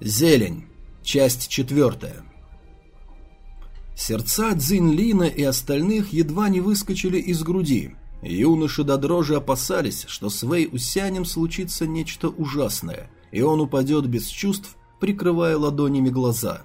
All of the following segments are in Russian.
Зелень. Часть четвертая. Сердца Цзиньлина и остальных едва не выскочили из груди. Юноши до дрожи опасались, что с Вэй Усянем случится нечто ужасное, и он упадет без чувств, прикрывая ладонями глаза.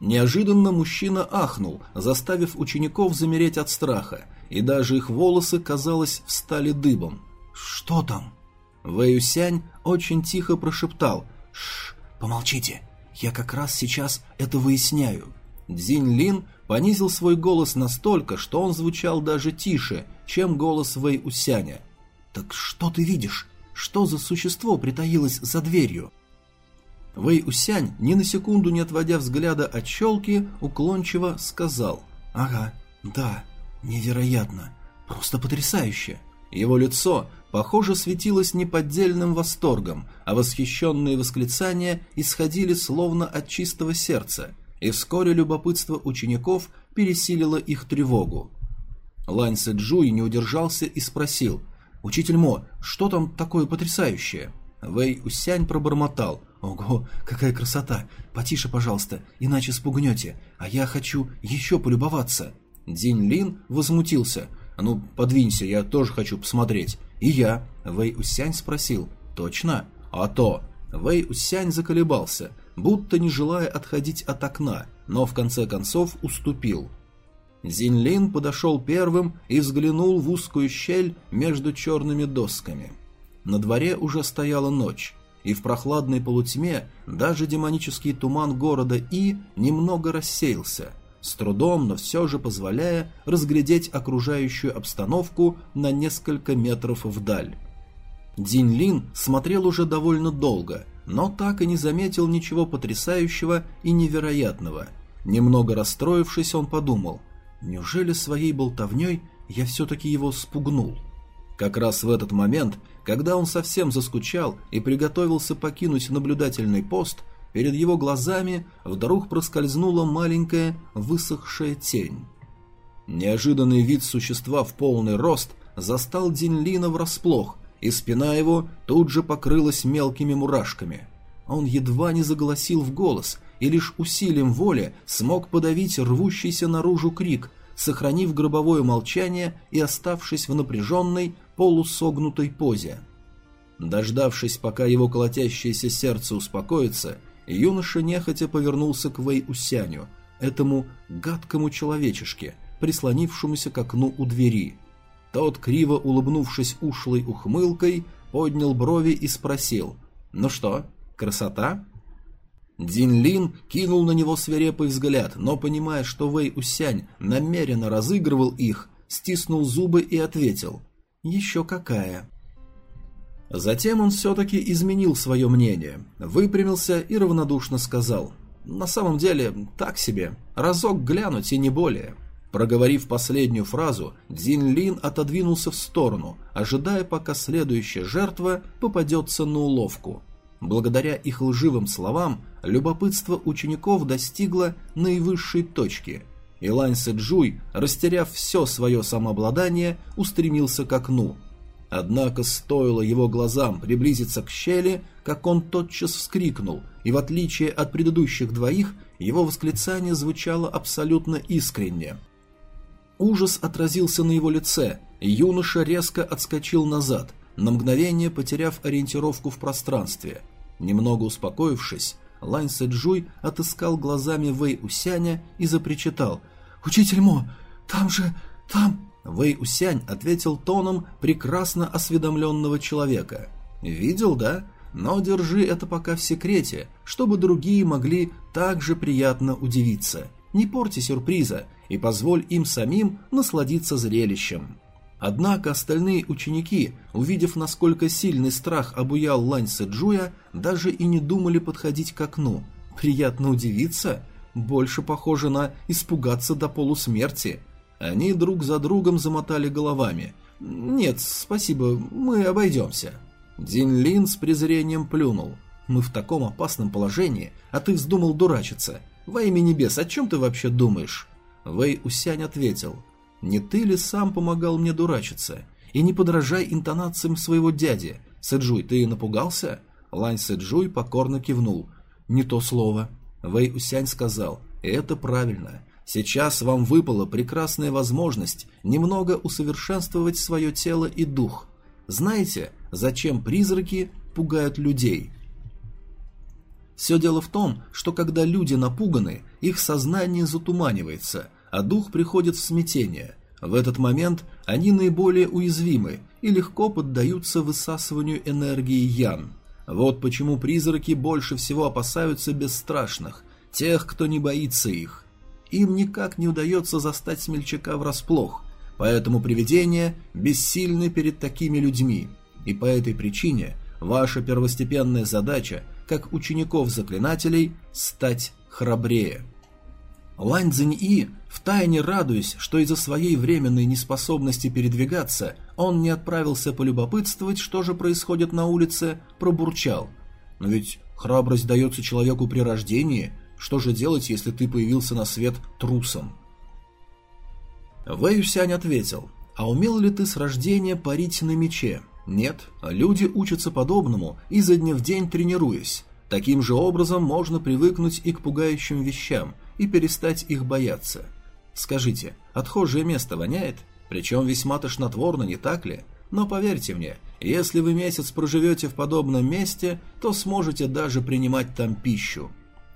Неожиданно мужчина ахнул, заставив учеников замереть от страха, и даже их волосы, казалось, встали дыбом. «Что там?» Вэй Усянь очень тихо прошептал «Шш, помолчите, я как раз сейчас это выясняю». Дзинь Лин понизил свой голос настолько, что он звучал даже тише, чем голос Вэй Усяня. «Так что ты видишь? Что за существо притаилось за дверью?» Вэй Усянь, ни на секунду не отводя взгляда от щелки, уклончиво сказал «Ага, да, невероятно, просто потрясающе». Его лицо, похоже, светилось неподдельным восторгом, а восхищенные восклицания исходили словно от чистого сердца, и вскоре любопытство учеников пересилило их тревогу. Лань Сэджуй не удержался и спросил «Учитель Мо, что там такое потрясающее?» Вэй Усянь пробормотал «Ого, какая красота! Потише, пожалуйста, иначе спугнете, а я хочу еще полюбоваться!» Динь Лин возмутился «Ну, подвинься, я тоже хочу посмотреть!» «И я!» Вэй Усянь спросил «Точно?» «А то!» Вэй Усянь заколебался, будто не желая отходить от окна, но в конце концов уступил. Зинлин подошел первым и взглянул в узкую щель между черными досками. На дворе уже стояла ночь, и в прохладной полутьме даже демонический туман города И немного рассеялся, с трудом, но все же позволяя разглядеть окружающую обстановку на несколько метров вдаль. Динь Лин смотрел уже довольно долго, но так и не заметил ничего потрясающего и невероятного. Немного расстроившись, он подумал, неужели своей болтовней я все-таки его спугнул? Как раз в этот момент, когда он совсем заскучал и приготовился покинуть наблюдательный пост, перед его глазами вдруг проскользнула маленькая высохшая тень. Неожиданный вид существа в полный рост застал Динлина врасплох, и спина его тут же покрылась мелкими мурашками. Он едва не заголосил в голос и лишь усилием воли смог подавить рвущийся наружу крик, сохранив гробовое молчание и оставшись в напряженной, полусогнутой позе. Дождавшись, пока его колотящееся сердце успокоится, юноша нехотя повернулся к Вэй Усяню, этому гадкому человечешке, прислонившемуся к окну у двери. Тот, криво улыбнувшись ушлой ухмылкой, поднял брови и спросил «Ну что, красота?» Дин Лин кинул на него свирепый взгляд, но, понимая, что Вэй Усянь намеренно разыгрывал их, стиснул зубы и ответил «Еще какая». Затем он все-таки изменил свое мнение, выпрямился и равнодушно сказал «На самом деле, так себе, разок глянуть и не более». Проговорив последнюю фразу, Дзин Лин отодвинулся в сторону, ожидая, пока следующая жертва попадется на уловку – Благодаря их лживым словам, любопытство учеников достигло наивысшей точки, и Лань Сэджуй, растеряв все свое самообладание, устремился к окну. Однако стоило его глазам приблизиться к щели, как он тотчас вскрикнул, и в отличие от предыдущих двоих, его восклицание звучало абсолютно искренне. Ужас отразился на его лице, и юноша резко отскочил назад, на мгновение потеряв ориентировку в пространстве. Немного успокоившись, Лань Сэджуй отыскал глазами Вэй Усяня и запричитал «Учитель Мо, там же, там...» Вэй Усянь ответил тоном прекрасно осведомленного человека. «Видел, да? Но держи это пока в секрете, чтобы другие могли также приятно удивиться. Не порти сюрприза и позволь им самим насладиться зрелищем». Однако остальные ученики, увидев, насколько сильный страх обуял Лань Сэджуя, даже и не думали подходить к окну. Приятно удивиться? Больше похоже на испугаться до полусмерти. Они друг за другом замотали головами. «Нет, спасибо, мы обойдемся». Дин Лин с презрением плюнул. «Мы в таком опасном положении, а ты вздумал дурачиться. Во имя небес, о чем ты вообще думаешь?» Вэй Усянь ответил – не ты ли сам помогал мне дурачиться? И не подражай интонациям своего дяди. Сэджуй, ты напугался? Лань Сэджуй покорно кивнул. Не то слово. Вэй Усянь сказал, это правильно. Сейчас вам выпала прекрасная возможность немного усовершенствовать свое тело и дух. Знаете, зачем призраки пугают людей? Все дело в том, что когда люди напуганы, их сознание затуманивается, а дух приходит в смятение. В этот момент они наиболее уязвимы и легко поддаются высасыванию энергии Ян. Вот почему призраки больше всего опасаются бесстрашных, тех, кто не боится их. Им никак не удается застать смельчака врасплох, поэтому привидения бессильны перед такими людьми. И по этой причине ваша первостепенная задача как учеников-заклинателей, стать храбрее. Лань Цзиньи, втайне радуясь, что из-за своей временной неспособности передвигаться он не отправился полюбопытствовать, что же происходит на улице, пробурчал. Но ведь храбрость дается человеку при рождении, что же делать, если ты появился на свет трусом? Вэй Юсянь ответил, а умел ли ты с рождения парить на мече? Нет, люди учатся подобному, изо дня в день тренируясь. Таким же образом можно привыкнуть и к пугающим вещам, и перестать их бояться. Скажите, отхожее место воняет? Причем весьма тошнотворно, не так ли? Но поверьте мне, если вы месяц проживете в подобном месте, то сможете даже принимать там пищу.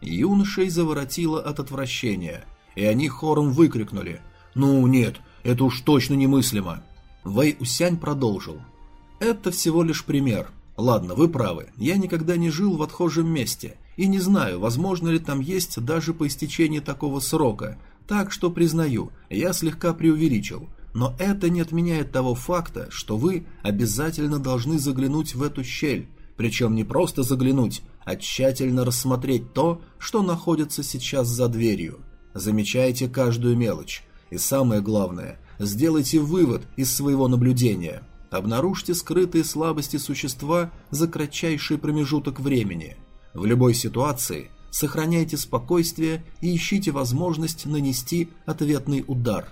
Юношей заворотило от отвращения, и они хором выкрикнули «Ну нет, это уж точно немыслимо!» Вэй Усянь продолжил – это всего лишь пример. Ладно, вы правы, я никогда не жил в отхожем месте, и не знаю, возможно ли там есть даже по истечении такого срока, так что признаю, я слегка преувеличил. Но это не отменяет того факта, что вы обязательно должны заглянуть в эту щель, причем не просто заглянуть, а тщательно рассмотреть то, что находится сейчас за дверью. Замечайте каждую мелочь. И самое главное, сделайте вывод из своего наблюдения – Обнаружьте скрытые слабости существа за кратчайший промежуток времени. В любой ситуации сохраняйте спокойствие и ищите возможность нанести ответный удар.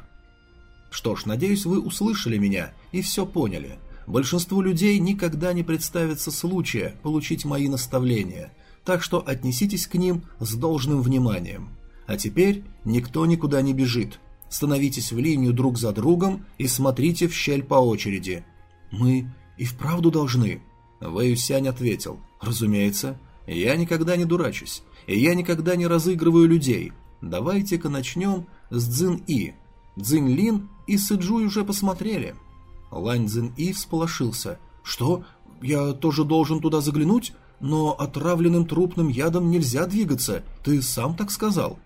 Что ж, надеюсь, вы услышали меня и все поняли. Большинству людей никогда не представится случая получить мои наставления, так что отнеситесь к ним с должным вниманием. А теперь никто никуда не бежит. Становитесь в линию друг за другом и смотрите в щель по очереди – «Мы и вправду должны?» Вэйюсянь ответил. «Разумеется. Я никогда не дурачусь, и я никогда не разыгрываю людей. Давайте-ка начнем с Цзин-И. Цзин-Лин и Сэджуй уже посмотрели». Лань Цзин-И всполошился. «Что? Я тоже должен туда заглянуть? Но отравленным трупным ядом нельзя двигаться, ты сам так сказал».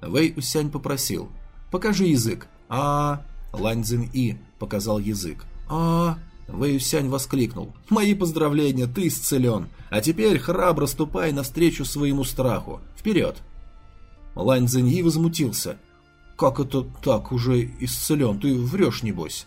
Вэй Усянь попросил. «Покажи язык». «А...» Лань Цзин-И показал язык. «А...» Вэйюсянь воскликнул. «Мои поздравления, ты исцелен! А теперь храбро ступай навстречу своему страху! Вперед!» Лань Цзиньи возмутился. «Как это так, уже исцелен? Ты врешь, небось?»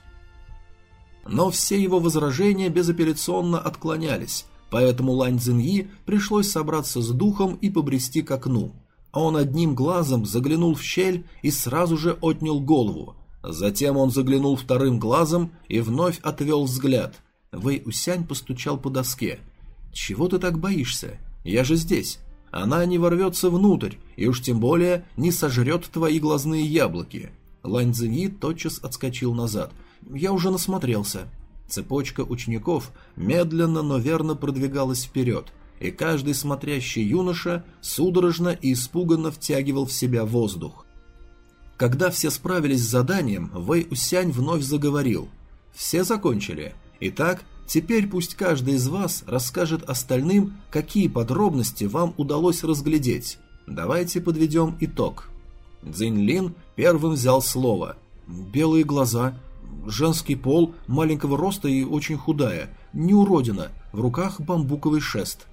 Но все его возражения безапелляционно отклонялись, поэтому Лань Цзиньи пришлось собраться с духом и побрести к окну. Он одним глазом заглянул в щель и сразу же отнял голову, Затем он заглянул вторым глазом и вновь отвел взгляд. Вэй Усянь постучал по доске. «Чего ты так боишься? Я же здесь. Она не ворвется внутрь, и уж тем более не сожрет твои глазные яблоки». Лань Цзиньи тотчас отскочил назад. «Я уже насмотрелся». Цепочка учеников медленно, но верно продвигалась вперед, и каждый смотрящий юноша судорожно и испуганно втягивал в себя воздух. Когда все справились с заданием, Вэй Усянь вновь заговорил. «Все закончили. Итак, теперь пусть каждый из вас расскажет остальным, какие подробности вам удалось разглядеть. Давайте подведем итог». Цзинь Лин первым взял слово. «Белые глаза, женский пол, маленького роста и очень худая, не уродина, в руках бамбуковый шест».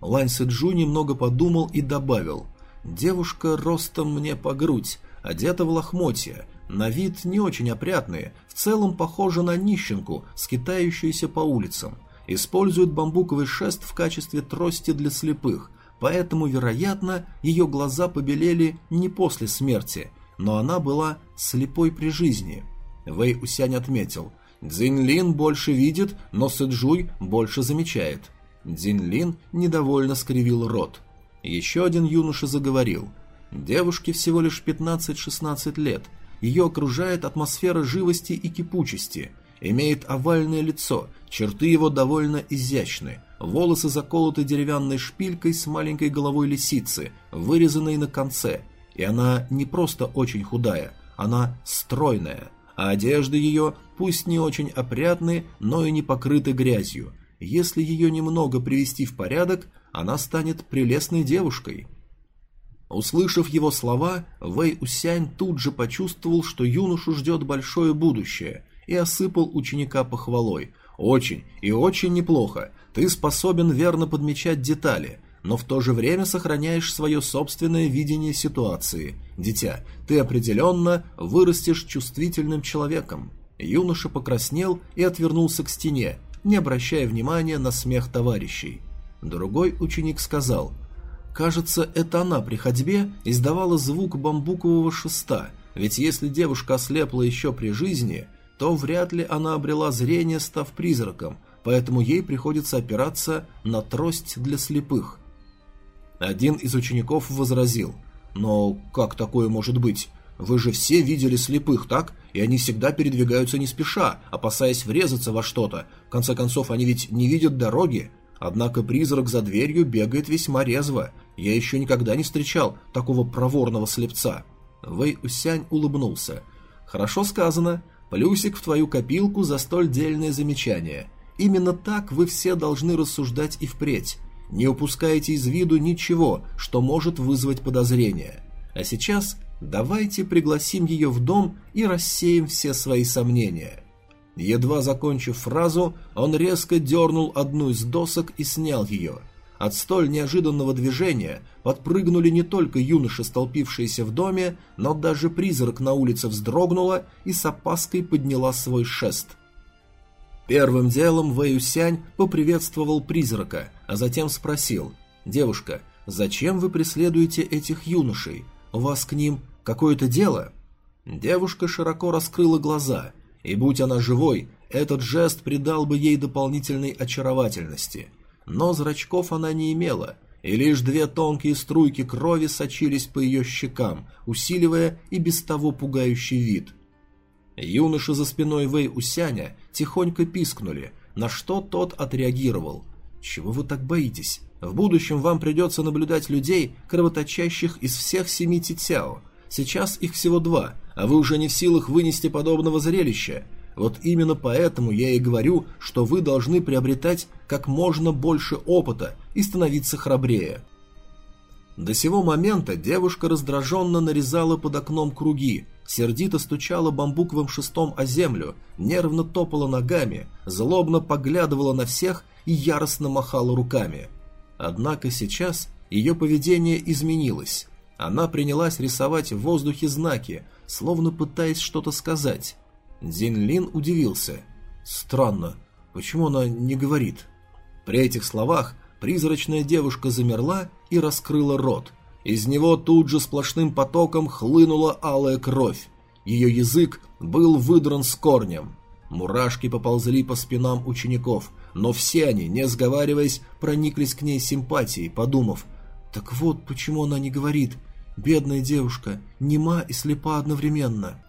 Лань Сэджу немного подумал и добавил – Девушка ростом мне по грудь, одета в лохмотья, на вид не очень опрятные, в целом похожа на нищенку, скитающуюся по улицам. Использует бамбуковый шест в качестве трости для слепых, поэтому, вероятно, ее глаза побелели не после смерти, но она была слепой при жизни. Вэй Усянь отметил, Цзиньлин больше видит, но Сэджуй больше замечает. Цзиньлин недовольно скривил рот. Еще один юноша заговорил. Девушке всего лишь 15-16 лет. Ее окружает атмосфера живости и кипучести. Имеет овальное лицо, черты его довольно изящны. Волосы заколоты деревянной шпилькой с маленькой головой лисицы, вырезанной на конце. И она не просто очень худая, она стройная. А одежды ее, пусть не очень опрятны, но и не покрыты грязью. Если ее немного привести в порядок, она станет прелестной девушкой. Услышав его слова, Вэй Усянь тут же почувствовал, что юношу ждет большое будущее, и осыпал ученика похвалой. «Очень и очень неплохо. Ты способен верно подмечать детали, но в то же время сохраняешь свое собственное видение ситуации. Дитя, ты определенно вырастешь чувствительным человеком». Юноша покраснел и отвернулся к стене, не обращая внимания на смех товарищей. Другой ученик сказал, «Кажется, это она при ходьбе издавала звук бамбукового шеста, ведь если девушка ослепла еще при жизни, то вряд ли она обрела зрение, став призраком, поэтому ей приходится опираться на трость для слепых». Один из учеников возразил, «Но как такое может быть? Вы же все видели слепых, так? И они всегда передвигаются не спеша, опасаясь врезаться во что-то. В конце концов, они ведь не видят дороги. Однако призрак за дверью бегает весьма резво. Я еще никогда не встречал такого проворного слепца. Вэй Усянь улыбнулся. Хорошо сказано. Плюсик в твою копилку за столь дельное замечание. Именно так вы все должны рассуждать и впредь. Не упускайте из виду ничего, что может вызвать подозрения. А сейчас давайте пригласим ее в дом и рассеем все свои сомнения. Едва закончив фразу, он резко дернул одну из досок и снял ее. От столь неожиданного движения подпрыгнули не только юноши, столпившиеся в доме, но даже призрак на улице вздрогнула и с опаской подняла свой шест. Первым делом Вэюсянь поприветствовал призрака, а затем спросил «Девушка, зачем вы преследуете этих юношей? У вас к ним какое-то дело?» Девушка широко раскрыла глаза – и будь она живой, этот жест придал бы ей дополнительной очаровательности. Но зрачков она не имела, и лишь две тонкие струйки крови сочились по ее щекам, усиливая и без того пугающий вид. Юноши за спиной Вэй Усяня тихонько пискнули, на что тот отреагировал. «Чего вы так боитесь? В будущем вам придется наблюдать людей, кровоточащих из всех семи титяо. Сейчас их всего два, а вы уже не в силах вынести подобного зрелища. Вот именно поэтому я и говорю, что вы должны приобретать как можно больше опыта и становиться храбрее. До сего момента девушка раздраженно нарезала под окном круги, сердито стучала бамбуковым шестом о землю, нервно топала ногами, злобно поглядывала на всех и яростно махала руками. Однако сейчас ее поведение изменилось. Она принялась рисовать в воздухе знаки, словно пытаясь что-то сказать. Зинлин удивился. Странно, почему она не говорит? При этих словах призрачная девушка замерла и раскрыла рот. Из него тут же сплошным потоком хлынула алая кровь. Ее язык был выдран с корнем. Мурашки поползли по спинам учеников, но все они, не сговариваясь, прониклись к ней симпатией, подумав, «Так вот, почему она не говорит, Бедная девушка, нема и слепа одновременно.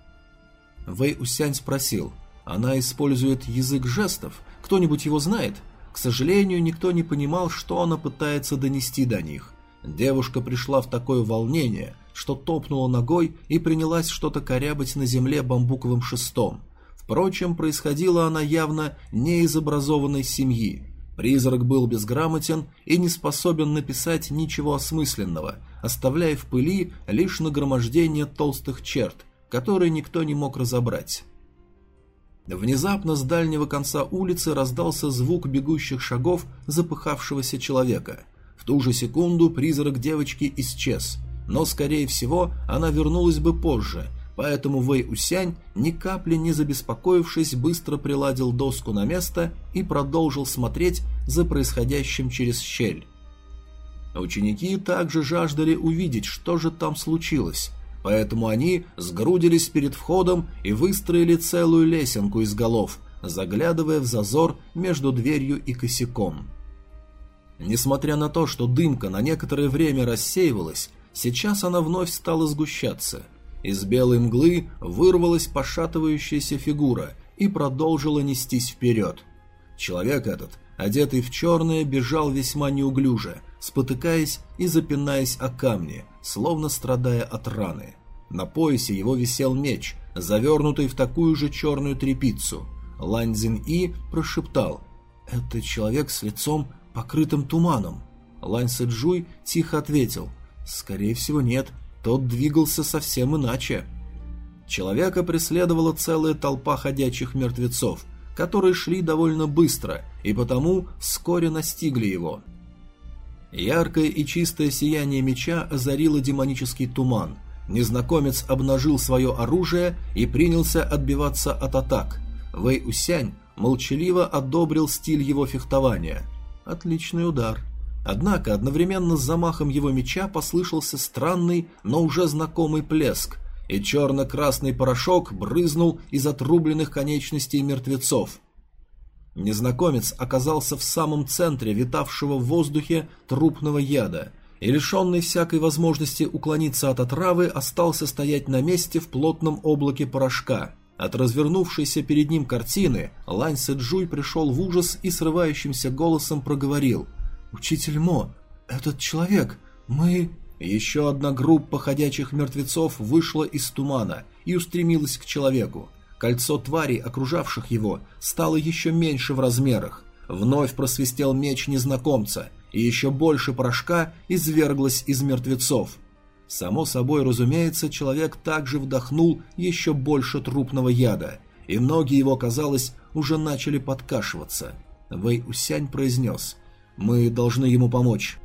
Вэй Усянь спросил, она использует язык жестов? Кто-нибудь его знает? К сожалению, никто не понимал, что она пытается донести до них. Девушка пришла в такое волнение, что топнула ногой и принялась что-то корябать на земле бамбуковым шестом. Впрочем, происходила она явно не из образованной семьи. Призрак был безграмотен и не способен написать ничего осмысленного, оставляя в пыли лишь нагромождение толстых черт, которые никто не мог разобрать. Внезапно с дальнего конца улицы раздался звук бегущих шагов запыхавшегося человека. В ту же секунду призрак девочки исчез, но, скорее всего, она вернулась бы позже – Поэтому Вэй Усянь, ни капли не забеспокоившись, быстро приладил доску на место и продолжил смотреть за происходящим через щель. Ученики также жаждали увидеть, что же там случилось, поэтому они сгрудились перед входом и выстроили целую лесенку из голов, заглядывая в зазор между дверью и косяком. Несмотря на то, что дымка на некоторое время рассеивалась, сейчас она вновь стала сгущаться. Из белой мглы вырвалась пошатывающаяся фигура и продолжила нестись вперед. Человек этот, одетый в черное, бежал весьма неуклюже, спотыкаясь и запинаясь о камни, словно страдая от раны. На поясе его висел меч, завернутый в такую же черную тряпицу. Ланзин И прошептал «Это человек с лицом, покрытым туманом». Лань Сэджуй тихо ответил «Скорее всего нет, тот двигался совсем иначе». Человека преследовала целая толпа ходячих мертвецов, которые шли довольно быстро и потому вскоре настигли его. Яркое и чистое сияние меча озарило демонический туман. Незнакомец обнажил свое оружие и принялся отбиваться от атак. Вэй Усянь молчаливо одобрил стиль его фехтования. Отличный удар. Однако одновременно с замахом его меча послышался странный, но уже знакомый плеск, и черно-красный порошок брызнул из отрубленных конечностей мертвецов. Незнакомец оказался в самом центре витавшего в воздухе трупного яда, и лишенный всякой возможности уклониться от отравы остался стоять на месте в плотном облаке порошка. От развернувшейся перед ним картины Лань Сэджуй пришел в ужас и срывающимся голосом проговорил «Учитель Мо, этот человек, мы...» Еще одна группа ходячих мертвецов вышла из тумана и устремилась к человеку. Кольцо тварей, окружавших его, стало еще меньше в размерах. Вновь просвистел меч незнакомца, и еще больше порошка изверглось из мертвецов. Само собой, разумеется, человек также вдохнул еще больше трупного яда, и ноги его, казалось, уже начали подкашиваться. Вэй Усянь произнес «Мы должны ему помочь».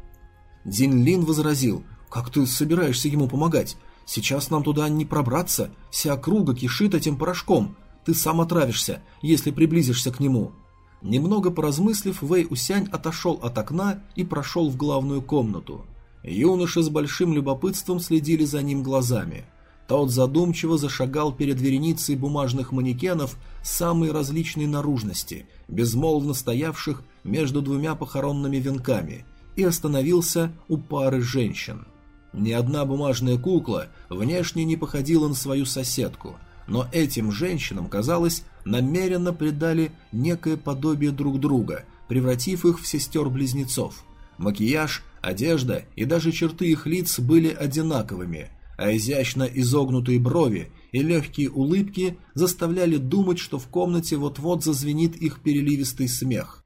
Дин Лин возразил «Как ты собираешься ему помогать? Сейчас нам туда не пробраться, вся округа кишит этим порошком. Ты сам отравишься, если приблизишься к нему». Немного поразмыслив, Вэй Усянь отошел от окна и прошел в главную комнату. Юноши с большим любопытством следили за ним глазами. Тот задумчиво зашагал перед вереницей бумажных манекенов самой различной наружности, безмолвно стоявших между двумя похоронными венками, и остановился у пары женщин. Ни одна бумажная кукла внешне не походила на свою соседку, но этим женщинам, казалось, намеренно придали некое подобие друг друга, превратив их в сестер-близнецов. Макияж, одежда и даже черты их лиц были одинаковыми, а изящно изогнутые брови и легкие улыбки заставляли думать, что в комнате вот-вот зазвенит их переливистый смех.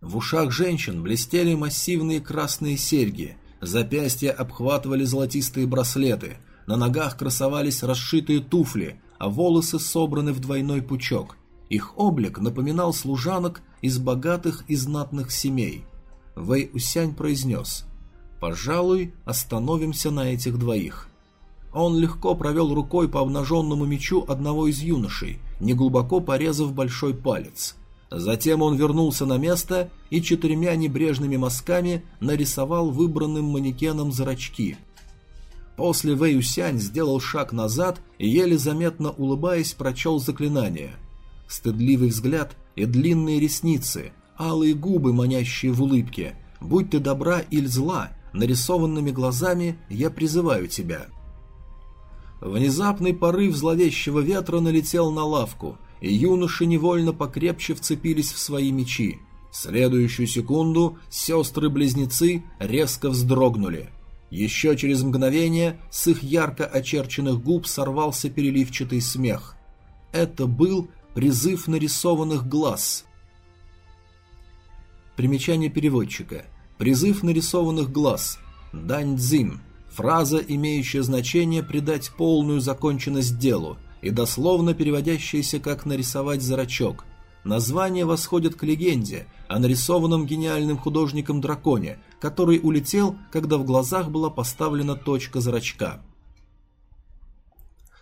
В ушах женщин блестели массивные красные серьги – Запястья обхватывали золотистые браслеты, на ногах красовались расшитые туфли, а волосы собраны в двойной пучок. Их облик напоминал служанок из богатых и знатных семей. Вэй Усянь произнес «Пожалуй, остановимся на этих двоих». Он легко провел рукой по обнаженному мечу одного из юношей, неглубоко порезав большой палец – Затем он вернулся на место и четырьмя небрежными мазками нарисовал выбранным манекеном зрачки. После Вэй Усянь сделал шаг назад и, еле заметно улыбаясь, прочел заклинание. Стыдливый взгляд и длинные ресницы, алые губы, манящие в улыбке. «Будь ты добра или зла, нарисованными глазами я призываю тебя». Внезапный порыв зловещего ветра налетел на лавку, и юноши невольно покрепче вцепились в свои мечи. В следующую секунду сестры-близнецы резко вздрогнули. Еще через мгновение с их ярко очерченных губ сорвался переливчатый смех. Это был призыв нарисованных глаз. Примечание переводчика. Призыв нарисованных глаз. Дань Цзин. Фраза, имеющая значение придать полную законченность делу, и дословно переводящееся как «нарисовать зрачок». Название восходит к легенде о нарисованном гениальным художником драконе, который улетел, когда в глазах была поставлена точка зрачка.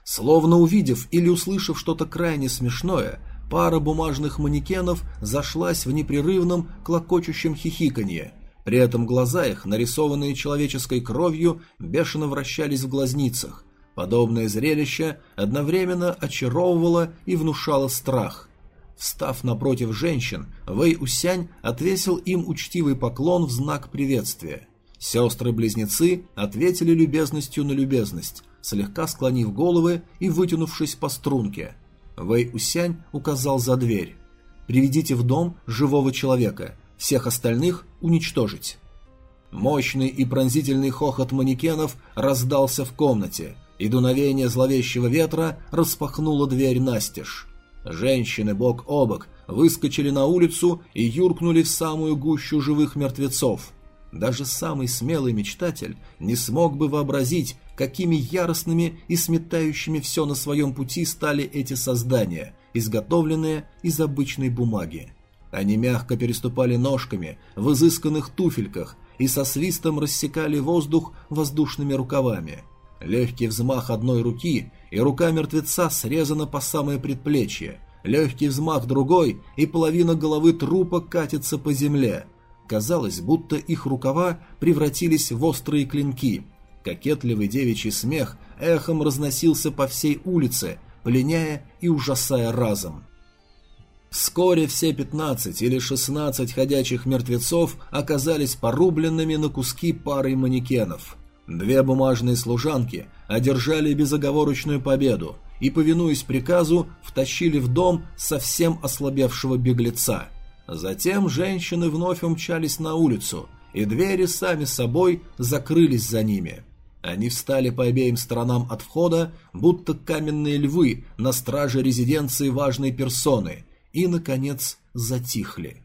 Словно увидев или услышав что-то крайне смешное, пара бумажных манекенов зашлась в непрерывном клокочущем хихиканье. При этом глаза их, нарисованные человеческой кровью, бешено вращались в глазницах, Подобное зрелище одновременно очаровывало и внушало страх. Встав напротив женщин, Вэй Усянь отвесил им учтивый поклон в знак приветствия. Сестры-близнецы ответили любезностью на любезность, слегка склонив головы и вытянувшись по струнке. Вэй Усянь указал за дверь. «Приведите в дом живого человека, всех остальных уничтожить». Мощный и пронзительный хохот манекенов раздался в комнате, и дуновение зловещего ветра распахнуло дверь настежь. Женщины бок о бок выскочили на улицу и юркнули в самую гущу живых мертвецов. Даже самый смелый мечтатель не смог бы вообразить, какими яростными и сметающими все на своем пути стали эти создания, изготовленные из обычной бумаги. Они мягко переступали ножками в изысканных туфельках и со свистом рассекали воздух воздушными рукавами. Легкий взмах одной руки, и рука мертвеца срезана по самое предплечье. Легкий взмах другой, и половина головы трупа катится по земле. Казалось, будто их рукава превратились в острые клинки. Кокетливый девичий смех эхом разносился по всей улице, пленяя и ужасая разом. Вскоре все 15 или 16 ходячих мертвецов оказались порубленными на куски парой манекенов. Две бумажные служанки одержали безоговорочную победу и, повинуясь приказу, втащили в дом совсем ослабевшего беглеца. Затем женщины вновь умчались на улицу, и двери сами собой закрылись за ними. Они встали по обеим сторонам от входа, будто каменные львы на страже резиденции важной персоны, и, наконец, затихли.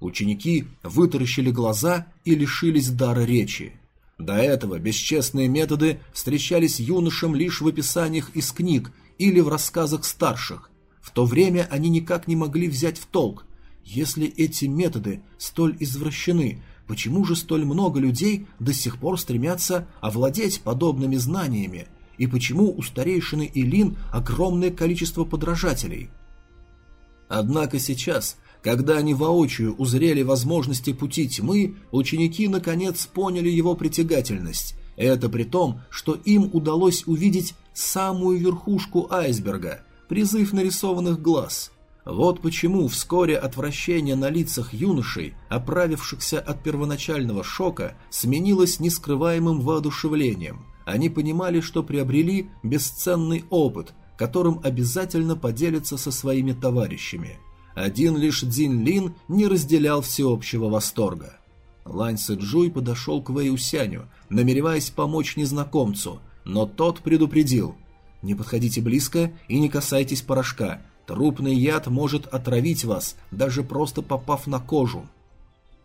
Ученики вытаращили глаза и лишились дара речи. До этого бесчестные методы встречались юношам лишь в описаниях из книг или в рассказах старших. В то время они никак не могли взять в толк. Если эти методы столь извращены, почему же столь много людей до сих пор стремятся овладеть подобными знаниями? И почему у старейшины Илин огромное количество подражателей? Однако сейчас когда они воочию узрели возможности пути тьмы, ученики наконец поняли его притягательность. Это при том, что им удалось увидеть самую верхушку айсберга, призыв нарисованных глаз. Вот почему вскоре отвращение на лицах юношей, оправившихся от первоначального шока, сменилось нескрываемым воодушевлением. Они понимали, что приобрели бесценный опыт, которым обязательно поделятся со своими товарищами – один лишь Дин Лин не разделял всеобщего восторга. Лань Сэджуй подошел к Вэй Усяню, намереваясь помочь незнакомцу, но тот предупредил «Не подходите близко и не касайтесь порошка, трупный яд может отравить вас, даже просто попав на кожу».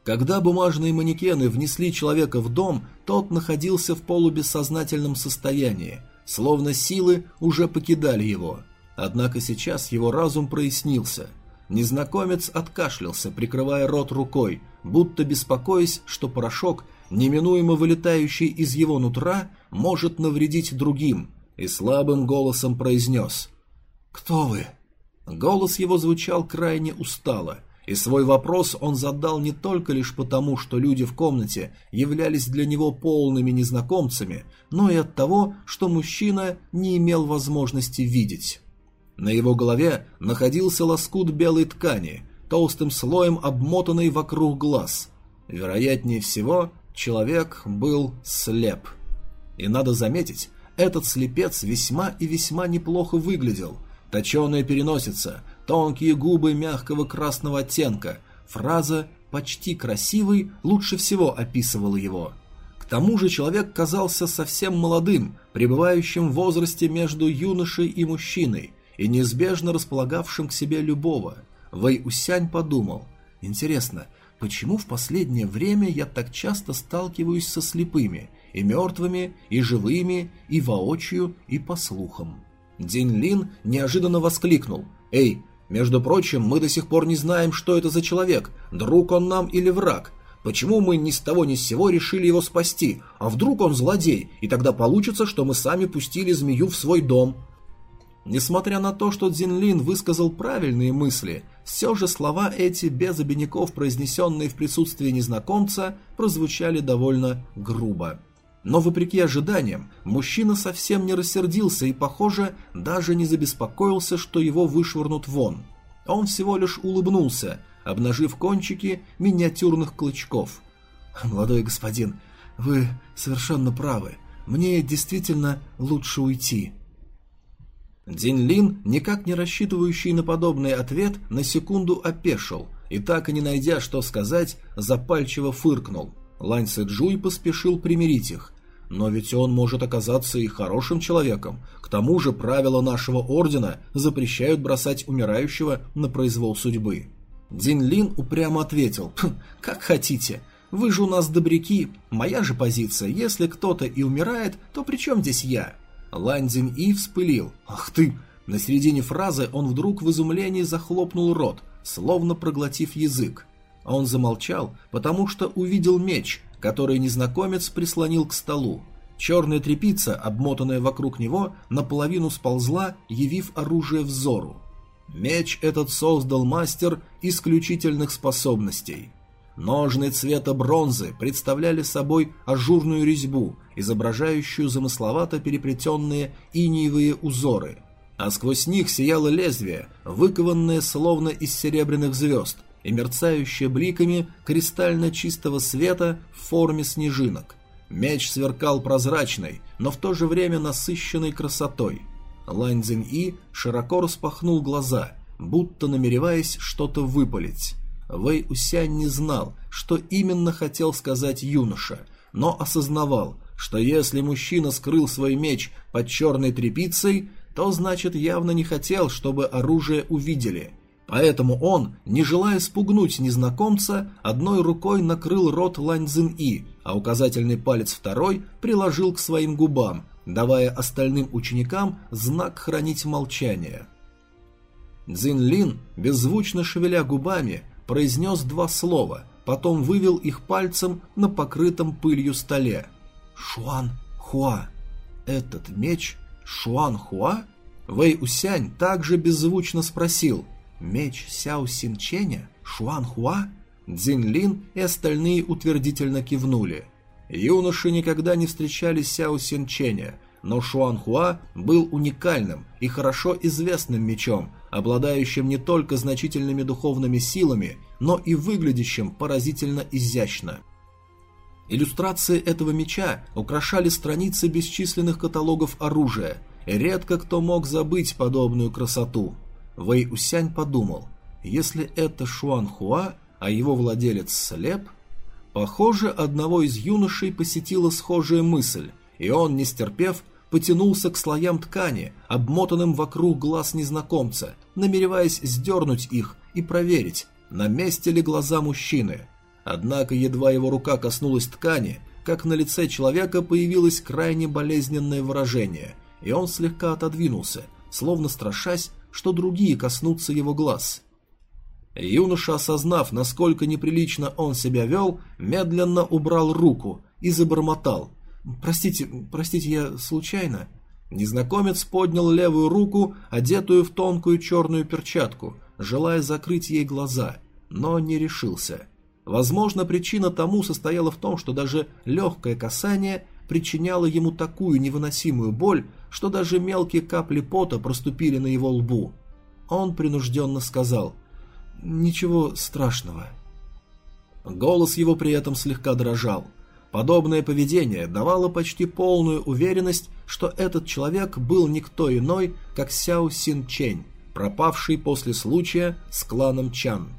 Когда бумажные манекены внесли человека в дом, тот находился в полубессознательном состоянии, словно силы уже покидали его. Однако сейчас его разум прояснился – Незнакомец откашлялся, прикрывая рот рукой, будто беспокоясь, что порошок, неминуемо вылетающий из его нутра, может навредить другим, и слабым голосом произнес «Кто вы?». Голос его звучал крайне устало, и свой вопрос он задал не только лишь потому, что люди в комнате являлись для него полными незнакомцами, но и от того, что мужчина не имел возможности видеть. На его голове находился лоскут белой ткани, толстым слоем обмотанный вокруг глаз. Вероятнее всего, человек был слеп. И надо заметить, этот слепец весьма и весьма неплохо выглядел. Точеная переносица, тонкие губы мягкого красного оттенка, фраза «почти красивый» лучше всего описывала его. К тому же человек казался совсем молодым, пребывающим в возрасте между юношей и мужчиной, и неизбежно располагавшим к себе любого. Вэй Усянь подумал, интересно, почему в последнее время я так часто сталкиваюсь со слепыми, и мертвыми, и живыми, и воочию, и по слухам. Дин Лин неожиданно воскликнул. «Эй, между прочим, мы до сих пор не знаем, что это за человек, друг он нам или враг. Почему мы ни с того ни с сего решили его спасти? А вдруг он злодей, и тогда получится, что мы сами пустили змею в свой дом?» Несмотря на то, что Дзинлин высказал правильные мысли, все же слова эти, без обиняков произнесенные в присутствии незнакомца, прозвучали довольно грубо. Но вопреки ожиданиям, мужчина совсем не рассердился и, похоже, даже не забеспокоился, что его вышвырнут вон. Он всего лишь улыбнулся, обнажив кончики миниатюрных клычков. «Молодой господин, вы совершенно правы. Мне действительно лучше уйти». Дин Лин, никак не рассчитывающий на подобный ответ, на секунду опешил и, так и не найдя, что сказать, запальчиво фыркнул. Лань Сэджуй поспешил примирить их. Но ведь он может оказаться и хорошим человеком. К тому же правила нашего ордена запрещают бросать умирающего на произвол судьбы. Дин Лин упрямо ответил, «Хм, «Как хотите. Вы же у нас добряки. Моя же позиция, если кто-то и умирает, то при чем здесь я?» Лань Цзин И вспылил. «Ах ты!» На середине фразы он вдруг в изумлении захлопнул рот, словно проглотив язык. Он замолчал, потому что увидел меч, который незнакомец прислонил к столу. Черная трепица, обмотанная вокруг него, наполовину сползла, явив оружие взору. Меч этот создал мастер исключительных способностей. Ножны цвета бронзы представляли собой ажурную резьбу, изображающую замысловато переплетенные иниевые узоры, а сквозь них сияло лезвие, выкованное словно из серебряных звезд и мерцающее бликами кристально чистого света в форме снежинок. Меч сверкал прозрачной, но в то же время насыщенной красотой. Лань Цзинь-И широко распахнул глаза, будто намереваясь что-то выпалить. Вэй Усянь не знал, что именно хотел сказать юноша, но осознавал, что если мужчина скрыл свой меч под черной тряпицей, то значит явно не хотел, чтобы оружие увидели. Поэтому он, не желая спугнуть незнакомца, одной рукой накрыл рот Лань Цзин И, а указательный палец второй приложил к своим губам, давая остальным ученикам знак хранить молчание. Цзин Лин, беззвучно шевеля губами, произнес два слова, потом вывел их пальцем на покрытом пылью столе. «Шуан Хуа. Этот меч Шуан Хуа?» Вэй Усянь также беззвучно спросил «Меч Сяо Синченя? Шуан Хуа?» Цзин Лин и остальные утвердительно кивнули. Юноши никогда не встречали Сяо Синченя, но Шуан Хуа был уникальным и хорошо известным мечом, обладающим не только значительными духовными силами, но и выглядящим поразительно изящно. Иллюстрации этого меча украшали страницы бесчисленных каталогов оружия, редко кто мог забыть подобную красоту. Вэй Усянь подумал, если это Шуан Хуа, а его владелец слеп... Похоже, одного из юношей посетила схожая мысль, и он, не стерпев, потянулся к слоям ткани, обмотанным вокруг глаз незнакомца, намереваясь сдернуть их и проверить, на месте ли глаза мужчины. Однако едва его рука коснулась ткани, как на лице человека появилось крайне болезненное выражение, и он слегка отодвинулся, словно страшась, что другие коснутся его глаз. Юноша, осознав, насколько неприлично он себя вел, медленно убрал руку и забормотал – «Простите, простите, я случайно...» Незнакомец поднял левую руку, одетую в тонкую черную перчатку, желая закрыть ей глаза, но не решился. Возможно, причина тому состояла в том, что даже легкое касание причиняло ему такую невыносимую боль, что даже мелкие капли пота проступили на его лбу. Он принужденно сказал «Ничего страшного». Голос его при этом слегка дрожал. Подобное поведение давало почти полную уверенность, что этот человек был никто иной, как Сяо Син Чень, пропавший после случая с кланом Чан.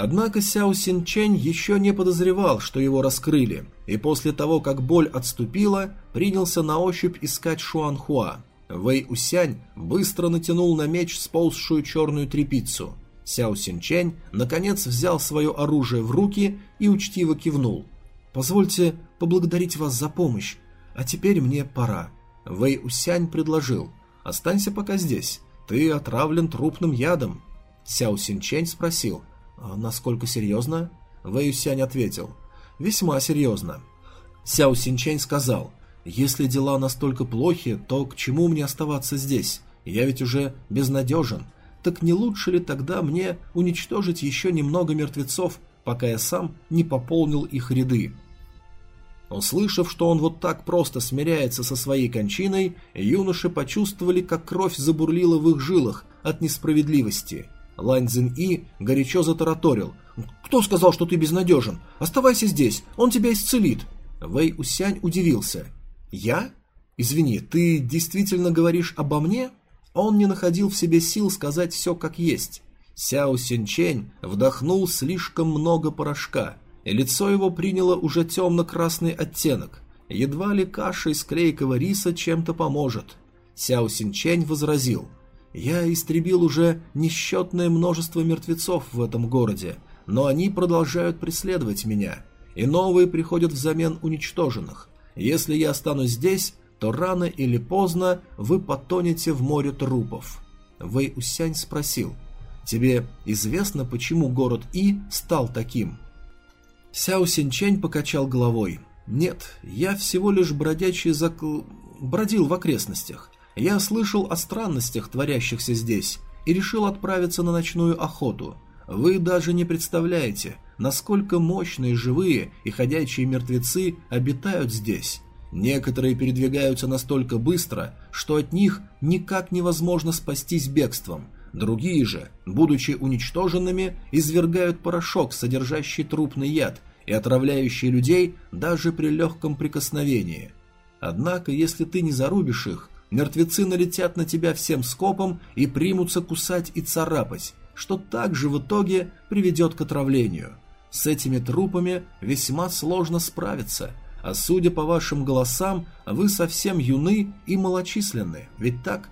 Однако Сяо Син Чень еще не подозревал, что его раскрыли, и после того, как боль отступила, принялся на ощупь искать Шуан Хуа. Вэй Усянь быстро натянул на меч сползшую черную трепицу. Сяо Син Чень наконец взял свое оружие в руки и учтиво кивнул – Позвольте поблагодарить вас за помощь, а теперь мне пора. Вэй Усянь предложил. Останься пока здесь. Ты отравлен трупным ядом. Сяо Синчень спросил. «А насколько серьезно? Вэй Усянь ответил. Весьма серьезно. Сяо Синчень сказал. Если дела настолько плохи, то к чему мне оставаться здесь? Я ведь уже безнадежен. Так не лучше ли тогда мне уничтожить еще немного мертвецов, пока я сам не пополнил их ряды? Услышав, что он вот так просто смиряется со своей кончиной, юноши почувствовали, как кровь забурлила в их жилах от несправедливости. Лань Цзин И горячо затараторил. «Кто сказал, что ты безнадежен? Оставайся здесь, он тебя исцелит!» Вэй Усянь удивился. «Я? Извини, ты действительно говоришь обо мне?» Он не находил в себе сил сказать все как есть. Сяо Синчень вдохнул слишком много порошка, и лицо его приняло уже темно-красный оттенок. Едва ли каша из клейкого риса чем-то поможет. Сяо Синчень возразил. «Я истребил уже несчетное множество мертвецов в этом городе, но они продолжают преследовать меня, и новые приходят взамен уничтоженных. Если я останусь здесь, то рано или поздно вы потонете в море трупов». Вэй Усянь спросил, «Тебе известно, почему город И стал таким?» Сяо Синчень покачал головой. «Нет, я всего лишь бродячий закл... бродил в окрестностях. Я слышал о странностях, творящихся здесь, и решил отправиться на ночную охоту. Вы даже не представляете, насколько мощные живые и ходячие мертвецы обитают здесь. Некоторые передвигаются настолько быстро, что от них никак невозможно спастись бегством. Другие же, будучи уничтоженными, извергают порошок, содержащий трупный яд, и отравляющий людей даже при легком прикосновении. Однако, если ты не зарубишь их, мертвецы налетят на тебя всем скопом и примутся кусать и царапать, что также в итоге приведет к отравлению. С этими трупами весьма сложно справиться – а судя по вашим голосам, вы совсем юны и малочисленны, ведь так?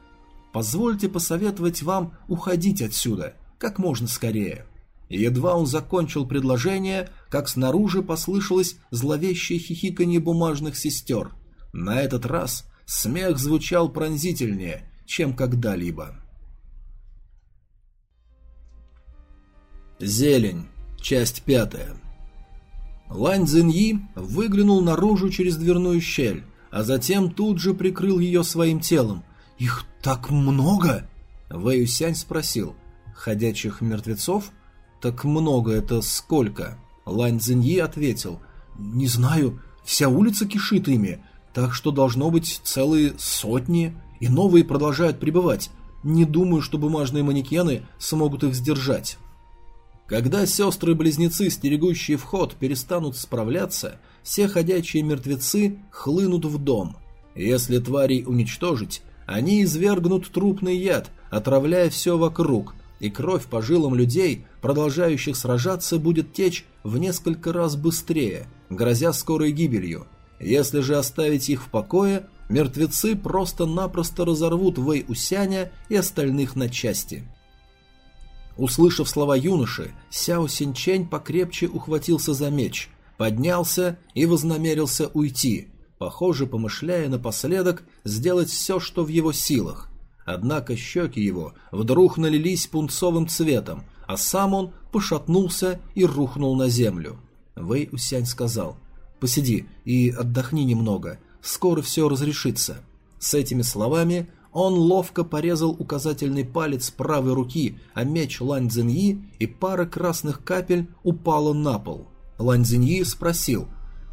Позвольте посоветовать вам уходить отсюда, как можно скорее». едва он закончил предложение, как снаружи послышалось зловещее хихиканье бумажных сестер. На этот раз смех звучал пронзительнее, чем когда-либо. Зелень. Часть пятая. Лань Цзиньи выглянул наружу через дверную щель, а затем тут же прикрыл ее своим телом. «Их так много?» Вэй Юсянь спросил. «Ходячих мертвецов? Так много это сколько?» Лань Цзиньи ответил. «Не знаю, вся улица кишит ими, так что должно быть целые сотни, и новые продолжают прибывать. Не думаю, что бумажные манекены смогут их сдержать». Когда сестры-близнецы, стерегущие вход, перестанут справляться, все ходячие мертвецы хлынут в дом. Если тварей уничтожить, они извергнут трупный яд, отравляя все вокруг, и кровь по жилам людей, продолжающих сражаться, будет течь в несколько раз быстрее, грозя скорой гибелью. Если же оставить их в покое, мертвецы просто-напросто разорвут Вэй Усяня и остальных на части. Услышав слова юноши, Сяо Синчень покрепче ухватился за меч, поднялся и вознамерился уйти, похоже, помышляя напоследок сделать все, что в его силах. Однако щеки его вдруг налились пунцовым цветом, а сам он пошатнулся и рухнул на землю. Вэй Усянь сказал, «Посиди и отдохни немного, скоро все разрешится». С этими словами он ловко порезал указательный палец правой руки, а меч Лань Цзиньи, и пара красных капель упала на пол. Лань Цзиньи спросил,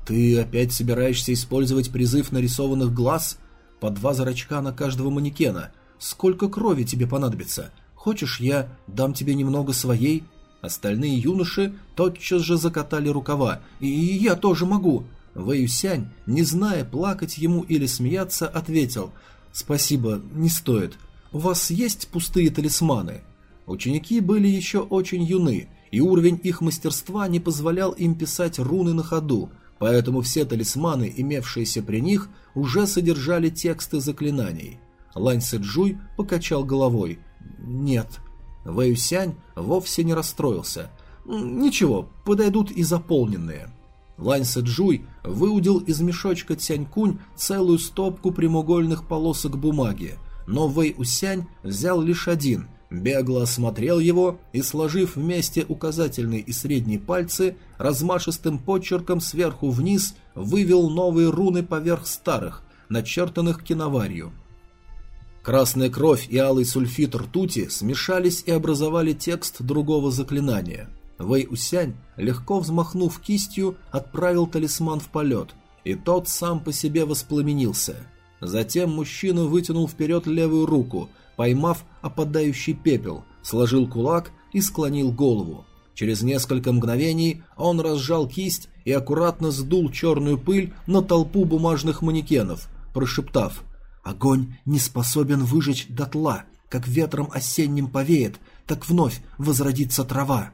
«Ты опять собираешься использовать призыв нарисованных глаз? По два зрачка на каждого манекена. Сколько крови тебе понадобится? Хочешь, я дам тебе немного своей?» Остальные юноши тотчас же закатали рукава. «И я тоже могу!» Вэйюсянь, не зная, плакать ему или смеяться, ответил – «Спасибо, не стоит. У вас есть пустые талисманы?» Ученики были еще очень юны, и уровень их мастерства не позволял им писать руны на ходу, поэтому все талисманы, имевшиеся при них, уже содержали тексты заклинаний. Лань Сэджуй покачал головой. «Нет». Вэйюсянь вовсе не расстроился. «Ничего, подойдут и заполненные». Лань Сэджуй выудил из мешочка Цянькунь целую стопку прямоугольных полосок бумаги, но Вэй Усянь взял лишь один, бегло осмотрел его и, сложив вместе указательный и средний пальцы, размашистым почерком сверху вниз вывел новые руны поверх старых, начертанных киноварью. Красная кровь и алый сульфид ртути смешались и образовали текст другого заклинания – Вэй Усянь, легко взмахнув кистью, отправил талисман в полет, и тот сам по себе воспламенился. Затем мужчина вытянул вперед левую руку, поймав опадающий пепел, сложил кулак и склонил голову. Через несколько мгновений он разжал кисть и аккуратно сдул черную пыль на толпу бумажных манекенов, прошептав «Огонь не способен выжечь дотла, как ветром осенним повеет, так вновь возродится трава».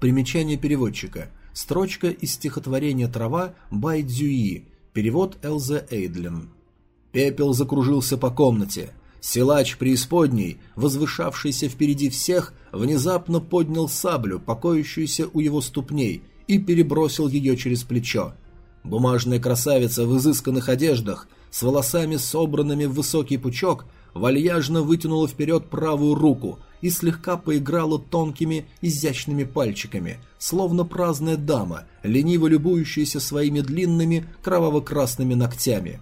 Примечание переводчика. Строчка из стихотворения «Трава» Бай Цзюи. Перевод Элзе Эйдлин. Пепел закружился по комнате. Силач преисподней, возвышавшийся впереди всех, внезапно поднял саблю, покоящуюся у его ступней, и перебросил ее через плечо. Бумажная красавица в изысканных одеждах, с волосами собранными в высокий пучок, вальяжно вытянула вперед правую руку и слегка поиграла тонкими изящными пальчиками, словно праздная дама, лениво любующаяся своими длинными кроваво-красными ногтями.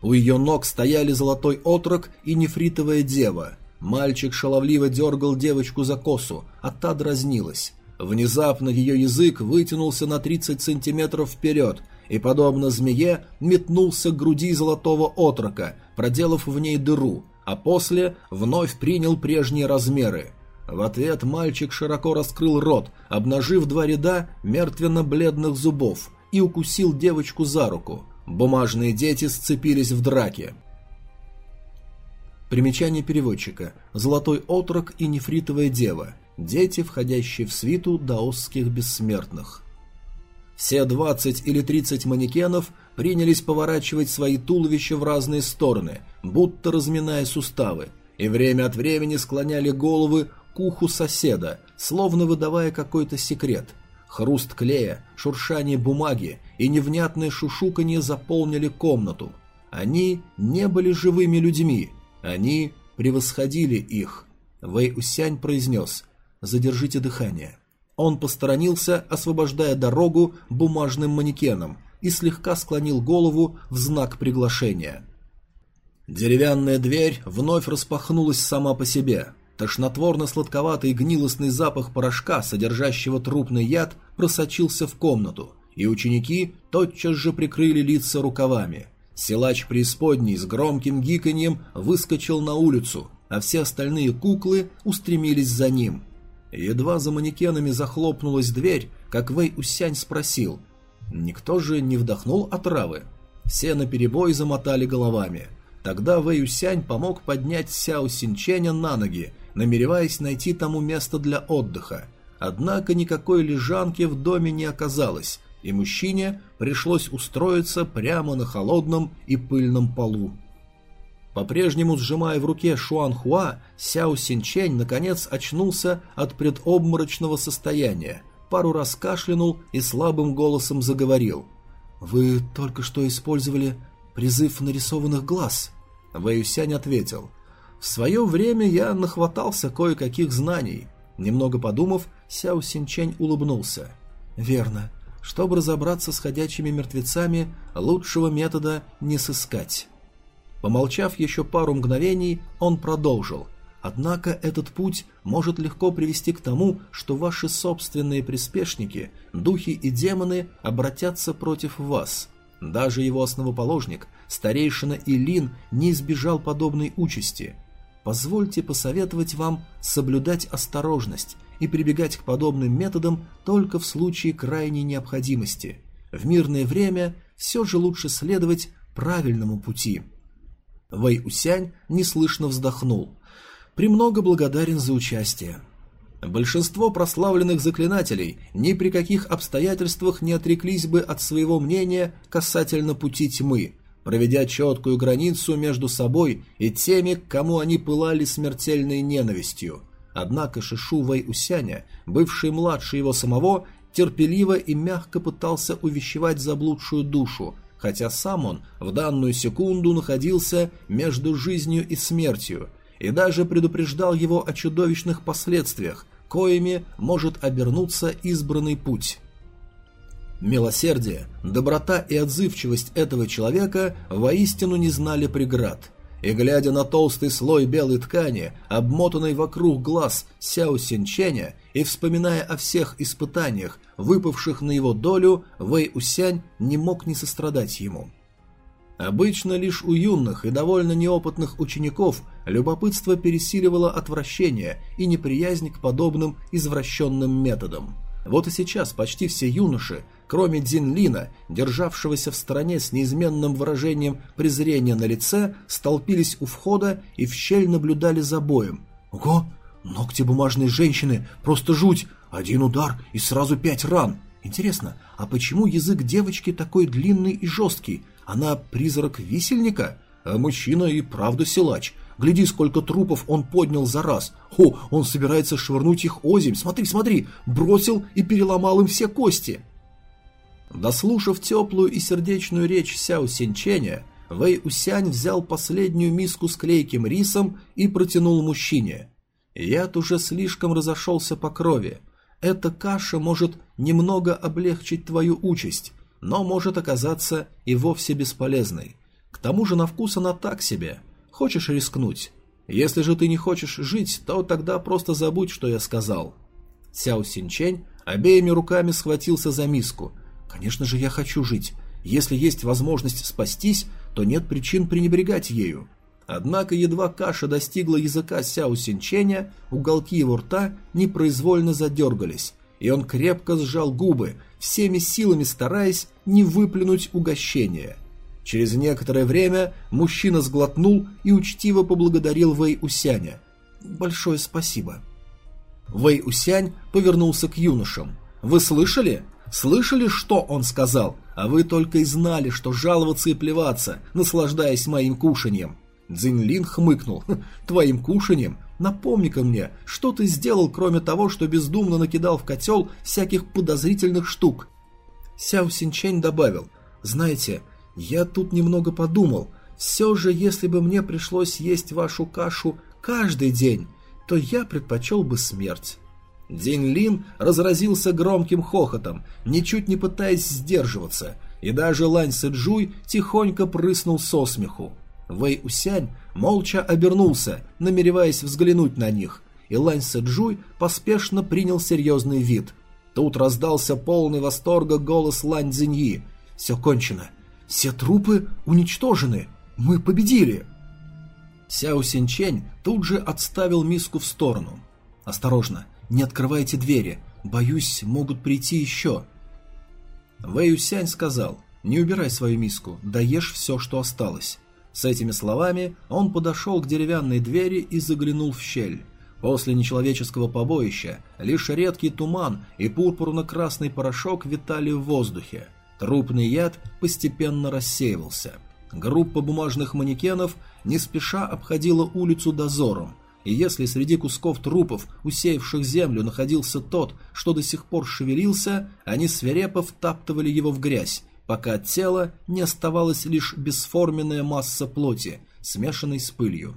У ее ног стояли золотой отрок и нефритовая дева. Мальчик шаловливо дергал девочку за косу, а та дразнилась. Внезапно ее язык вытянулся на 30 сантиметров вперед и, подобно змее, метнулся к груди золотого отрока, проделав в ней дыру, а после вновь принял прежние размеры. В ответ мальчик широко раскрыл рот, обнажив два ряда мертвенно-бледных зубов, и укусил девочку за руку. Бумажные дети сцепились в драке. Примечание переводчика. Золотой отрок и нефритовая дева. Дети, входящие в свиту даосских бессмертных. Все 20 или 30 манекенов принялись поворачивать свои туловища в разные стороны, будто разминая суставы, и время от времени склоняли головы к уху соседа, словно выдавая какой-то секрет. Хруст клея, шуршание бумаги и невнятное шушуканье заполнили комнату. Они не были живыми людьми, они превосходили их. Вэй Усянь произнес «Задержите дыхание». Он посторонился, освобождая дорогу бумажным манекенам, и слегка склонил голову в знак приглашения. Деревянная дверь вновь распахнулась сама по себе. Тошнотворно-сладковатый гнилостный запах порошка, содержащего трупный яд, просочился в комнату, и ученики тотчас же прикрыли лица рукавами. Силач преисподней с громким гиканьем выскочил на улицу, а все остальные куклы устремились за ним. Едва за манекенами захлопнулась дверь, как Вэй Усянь спросил. Никто же не вдохнул отравы. Все наперебой замотали головами. Тогда Вэй Усянь помог поднять Сяо Синченя на ноги намереваясь найти тому место для отдыха. Однако никакой лежанки в доме не оказалось, и мужчине пришлось устроиться прямо на холодном и пыльном полу. По-прежнему сжимая в руке Шуанхуа, Сяо Синчень наконец очнулся от предобморочного состояния, пару раз кашлянул и слабым голосом заговорил. «Вы только что использовали призыв нарисованных глаз?» Вэюсянь ответил. В свое время я нахватался кое-каких знаний. Немного подумав, Сяо Синчень улыбнулся. Верно. Чтобы разобраться с ходячими мертвецами, лучшего метода не сыскать. Помолчав еще пару мгновений, он продолжил. Однако этот путь может легко привести к тому, что ваши собственные приспешники, духи и демоны, обратятся против вас. Даже его основоположник, старейшина Илин, не избежал подобной участи – Позвольте посоветовать вам соблюдать осторожность и прибегать к подобным методам только в случае крайней необходимости. В мирное время все же лучше следовать правильному пути. Вэй Усянь неслышно вздохнул. «Премного благодарен за участие. Большинство прославленных заклинателей ни при каких обстоятельствах не отреклись бы от своего мнения касательно пути тьмы, проведя четкую границу между собой и теми, к кому они пылали смертельной ненавистью. Однако Шишу Вэй Усяня, бывший младше его самого, терпеливо и мягко пытался увещевать заблудшую душу, хотя сам он в данную секунду находился между жизнью и смертью, и даже предупреждал его о чудовищных последствиях, коими может обернуться избранный путь. Милосердие, доброта и отзывчивость этого человека воистину не знали преград. И глядя на толстый слой белой ткани, обмотанный вокруг глаз Сяо Синченя, и вспоминая о всех испытаниях, выпавших на его долю, Вэй Усянь не мог не сострадать ему. Обычно лишь у юных и довольно неопытных учеников любопытство пересиливало отвращение и неприязнь к подобным извращенным методам. Вот и сейчас почти все юноши, кроме Дзинлина, державшегося в стороне с неизменным выражением презрения на лице, столпились у входа и в щель наблюдали за боем. «Ого! Ногти бумажной женщины! Просто жуть! Один удар и сразу пять ран! Интересно, а почему язык девочки такой длинный и жесткий? Она призрак висельника? А мужчина и правда силач. Гляди, сколько трупов он поднял за раз. О, он собирается швырнуть их озимь. Смотри, смотри, бросил и переломал им все кости. Дослушав теплую и сердечную речь Сяо Синченя, Вэй Усянь взял последнюю миску с клейким рисом и протянул мужчине. Яд уже слишком разошелся по крови. Эта каша может немного облегчить твою участь, но может оказаться и вовсе бесполезной. К тому же на вкус она так себе. Хочешь рискнуть? Если же ты не хочешь жить, то тогда просто забудь, что я сказал. Сяо Синчень обеими руками схватился за миску. Конечно же, я хочу жить. Если есть возможность спастись, то нет причин пренебрегать ею. Однако едва каша достигла языка Сяо Синченя, уголки его рта непроизвольно задергались, и он крепко сжал губы, всеми силами стараясь не выплюнуть угощение. Через некоторое время мужчина сглотнул и учтиво поблагодарил Вэй Усяня. «Большое спасибо». Вэй Усянь повернулся к юношам. «Вы слышали? Слышали, что он сказал? А вы только и знали, что жаловаться и плеваться, наслаждаясь моим кушаньем». Цзиньлин хмыкнул. «Хм, «Твоим кушаньем? Напомни-ка мне, что ты сделал, кроме того, что бездумно накидал в котел всяких подозрительных штук?» Сяо Синчень добавил. «Знаете, я тут немного подумал. Все же, если бы мне пришлось есть вашу кашу каждый день, то я предпочел бы смерть». День Лин разразился громким хохотом, ничуть не пытаясь сдерживаться, и даже Лань Сэджуй тихонько прыснул со смеху. Вэй Усянь молча обернулся, намереваясь взглянуть на них, и Лань Сэджуй поспешно принял серьезный вид. Тут раздался полный восторга голос Лань Цзиньи. «Все кончено. Все трупы уничтожены. Мы победили!» Сяо Синчень тут же отставил миску в сторону. «Осторожно, не открывайте двери. Боюсь, могут прийти еще». Вэй Усянь сказал, «Не убирай свою миску, доешь все, что осталось». С этими словами он подошел к деревянной двери и заглянул в щель. После нечеловеческого побоища лишь редкий туман и пурпурно-красный порошок витали в воздухе. Трупный яд постепенно рассеивался. Группа бумажных манекенов не спеша обходила улицу дозором, и если среди кусков трупов, усеявших землю, находился тот, что до сих пор шевелился, они свирепо втаптывали его в грязь, пока от тела не оставалась лишь бесформенная масса плоти, смешанной с пылью.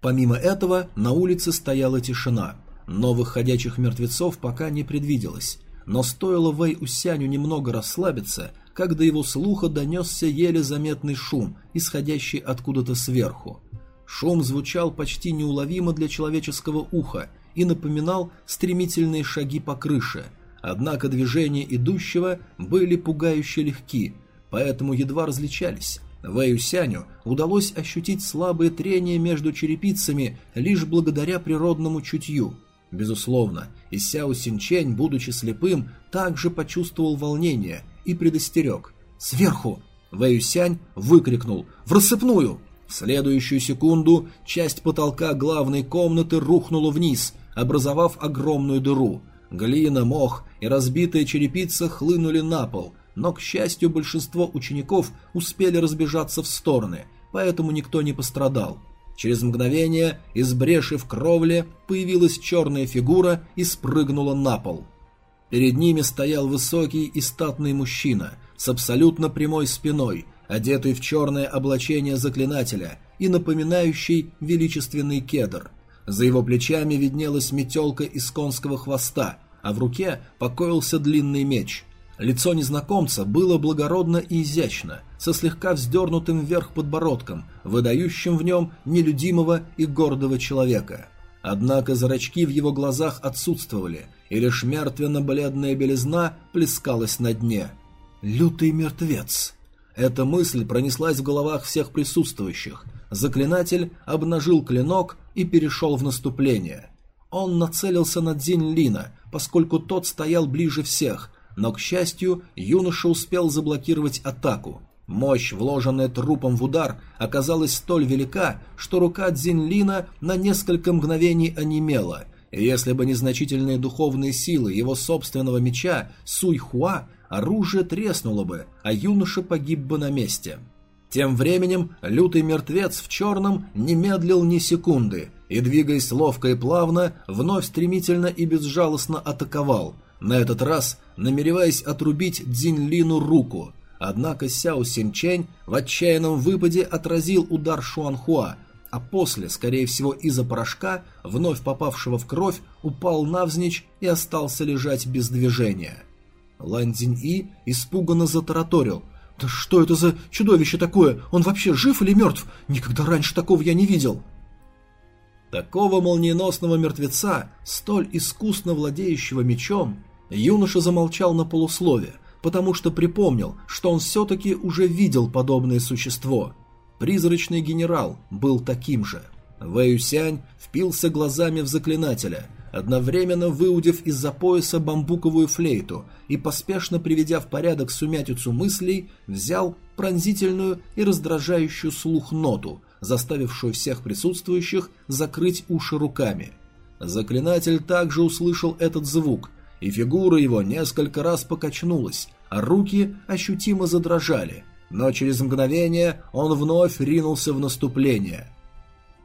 Помимо этого, на улице стояла тишина. Новых ходячих мертвецов пока не предвиделось, но стоило Вэй Усяню немного расслабиться, как до его слуха донесся еле заметный шум, исходящий откуда-то сверху. Шум звучал почти неуловимо для человеческого уха и напоминал стремительные шаги по крыше – Однако движения идущего были пугающе легки, поэтому едва различались. Вэю Сяню удалось ощутить слабое трение между черепицами лишь благодаря природному чутью. Безусловно, и Сяо Синчень, будучи слепым, также почувствовал волнение и предостерег. «Сверху!» Вэю Сянь выкрикнул «В рассыпную!» В следующую секунду часть потолка главной комнаты рухнула вниз, образовав огромную дыру. Глина, мох и разбитая черепица хлынули на пол, но, к счастью, большинство учеников успели разбежаться в стороны, поэтому никто не пострадал. Через мгновение из бреши в кровле появилась черная фигура и спрыгнула на пол. Перед ними стоял высокий и статный мужчина с абсолютно прямой спиной, одетый в черное облачение заклинателя и напоминающий величественный кедр – за его плечами виднелась метелка из конского хвоста, а в руке покоился длинный меч. Лицо незнакомца было благородно и изящно, со слегка вздернутым вверх подбородком, выдающим в нем нелюдимого и гордого человека. Однако зрачки в его глазах отсутствовали, и лишь мертвенно-бледная белизна плескалась на дне. «Лютый мертвец!» Эта мысль пронеслась в головах всех присутствующих. Заклинатель обнажил клинок и перешел в наступление. Он нацелился на Дзинь Лина, поскольку тот стоял ближе всех, но, к счастью, юноша успел заблокировать атаку. Мощь, вложенная трупом в удар, оказалась столь велика, что рука Дзинлина на несколько мгновений онемела, если бы незначительные духовные силы его собственного меча Суйхуа, оружие треснуло бы, а юноша погиб бы на месте. Тем временем лютый мертвец в черном не медлил ни секунды и, двигаясь ловко и плавно, вновь стремительно и безжалостно атаковал, на этот раз намереваясь отрубить Дзинлину руку – Однако Сяо Синчэнь в отчаянном выпаде отразил удар Шуанхуа, а после, скорее всего из-за порошка, вновь попавшего в кровь, упал навзничь и остался лежать без движения. Лань И испуганно затараторил. «Да что это за чудовище такое? Он вообще жив или мертв? Никогда раньше такого я не видел!» Такого молниеносного мертвеца, столь искусно владеющего мечом, юноша замолчал на полуслове, потому что припомнил, что он все-таки уже видел подобное существо. Призрачный генерал был таким же. Вэюсянь впился глазами в заклинателя, одновременно выудив из-за пояса бамбуковую флейту и, поспешно приведя в порядок сумятицу мыслей, взял пронзительную и раздражающую слух ноту, заставившую всех присутствующих закрыть уши руками. Заклинатель также услышал этот звук и фигура его несколько раз покачнулась, а руки ощутимо задрожали, но через мгновение он вновь ринулся в наступление.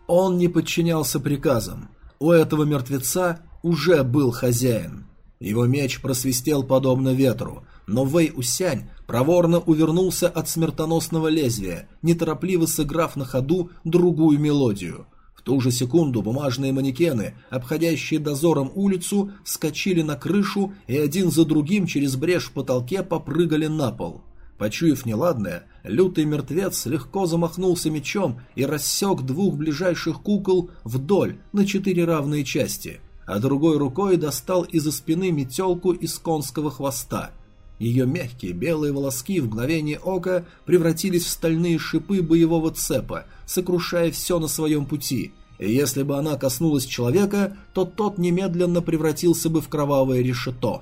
Он не подчинялся приказам. У этого мертвеца уже был хозяин. Его меч просвистел подобно ветру, но Вэй Усянь проворно увернулся от смертоносного лезвия, неторопливо сыграв на ходу другую мелодию ту же секунду бумажные манекены, обходящие дозором улицу, вскочили на крышу и один за другим через брешь в потолке попрыгали на пол. Почуяв неладное, лютый мертвец легко замахнулся мечом и рассек двух ближайших кукол вдоль на четыре равные части, а другой рукой достал из-за спины метелку из конского хвоста – ее мягкие белые волоски в мгновение ока превратились в стальные шипы боевого цепа, сокрушая все на своем пути, и если бы она коснулась человека, то тот немедленно превратился бы в кровавое решето.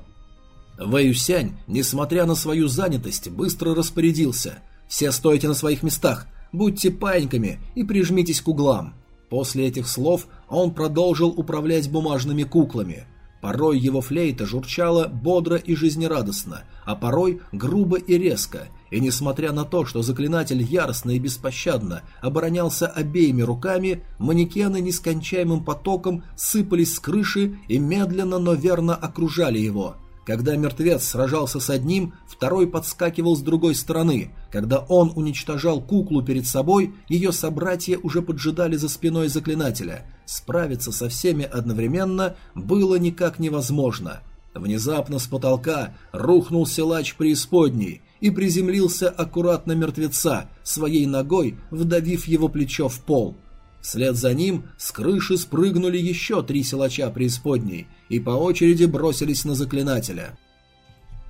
Вэюсянь, несмотря на свою занятость, быстро распорядился. «Все стойте на своих местах, будьте паиньками и прижмитесь к углам». После этих слов он продолжил управлять бумажными куклами. Порой его флейта журчала бодро и жизнерадостно, а порой грубо и резко, и несмотря на то, что заклинатель яростно и беспощадно оборонялся обеими руками, манекены нескончаемым потоком сыпались с крыши и медленно, но верно окружали его – когда мертвец сражался с одним, второй подскакивал с другой стороны. Когда он уничтожал куклу перед собой, ее собратья уже поджидали за спиной заклинателя. Справиться со всеми одновременно было никак невозможно. Внезапно с потолка рухнул силач преисподней и приземлился аккуратно мертвеца, своей ногой вдавив его плечо в пол. Вслед за ним с крыши спрыгнули еще три силача преисподней и по очереди бросились на заклинателя.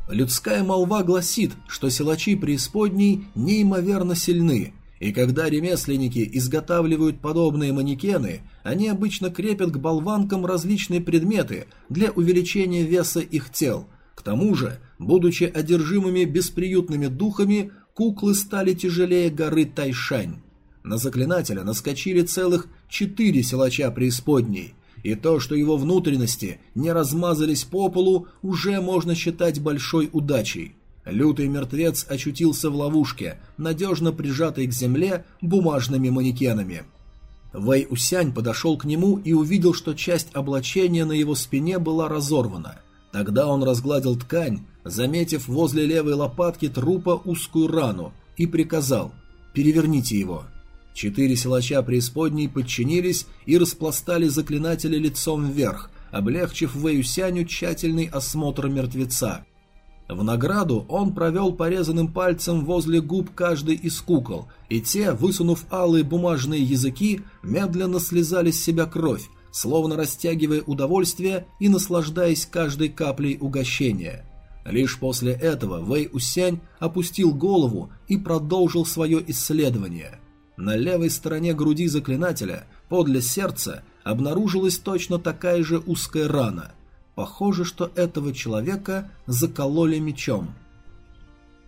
Людская молва гласит, что силачи преисподней неимоверно сильны, и когда ремесленники изготавливают подобные манекены, они обычно крепят к болванкам различные предметы для увеличения веса их тел. К тому же, будучи одержимыми бесприютными духами, куклы стали тяжелее горы Тайшань. На заклинателя наскочили целых четыре силача преисподней, и то, что его внутренности не размазались по полу, уже можно считать большой удачей. Лютый мертвец очутился в ловушке, надежно прижатой к земле бумажными манекенами. Вэй Усянь подошел к нему и увидел, что часть облачения на его спине была разорвана. Тогда он разгладил ткань, заметив возле левой лопатки трупа узкую рану, и приказал «переверните его». Четыре силача преисподней подчинились и распластали заклинателя лицом вверх, облегчив Вэюсяню тщательный осмотр мертвеца. В награду он провел порезанным пальцем возле губ каждой из кукол, и те, высунув алые бумажные языки, медленно слезали с себя кровь, словно растягивая удовольствие и наслаждаясь каждой каплей угощения. Лишь после этого Вэй Усянь опустил голову и продолжил свое исследование. На левой стороне груди заклинателя, подле сердца, обнаружилась точно такая же узкая рана. Похоже, что этого человека закололи мечом.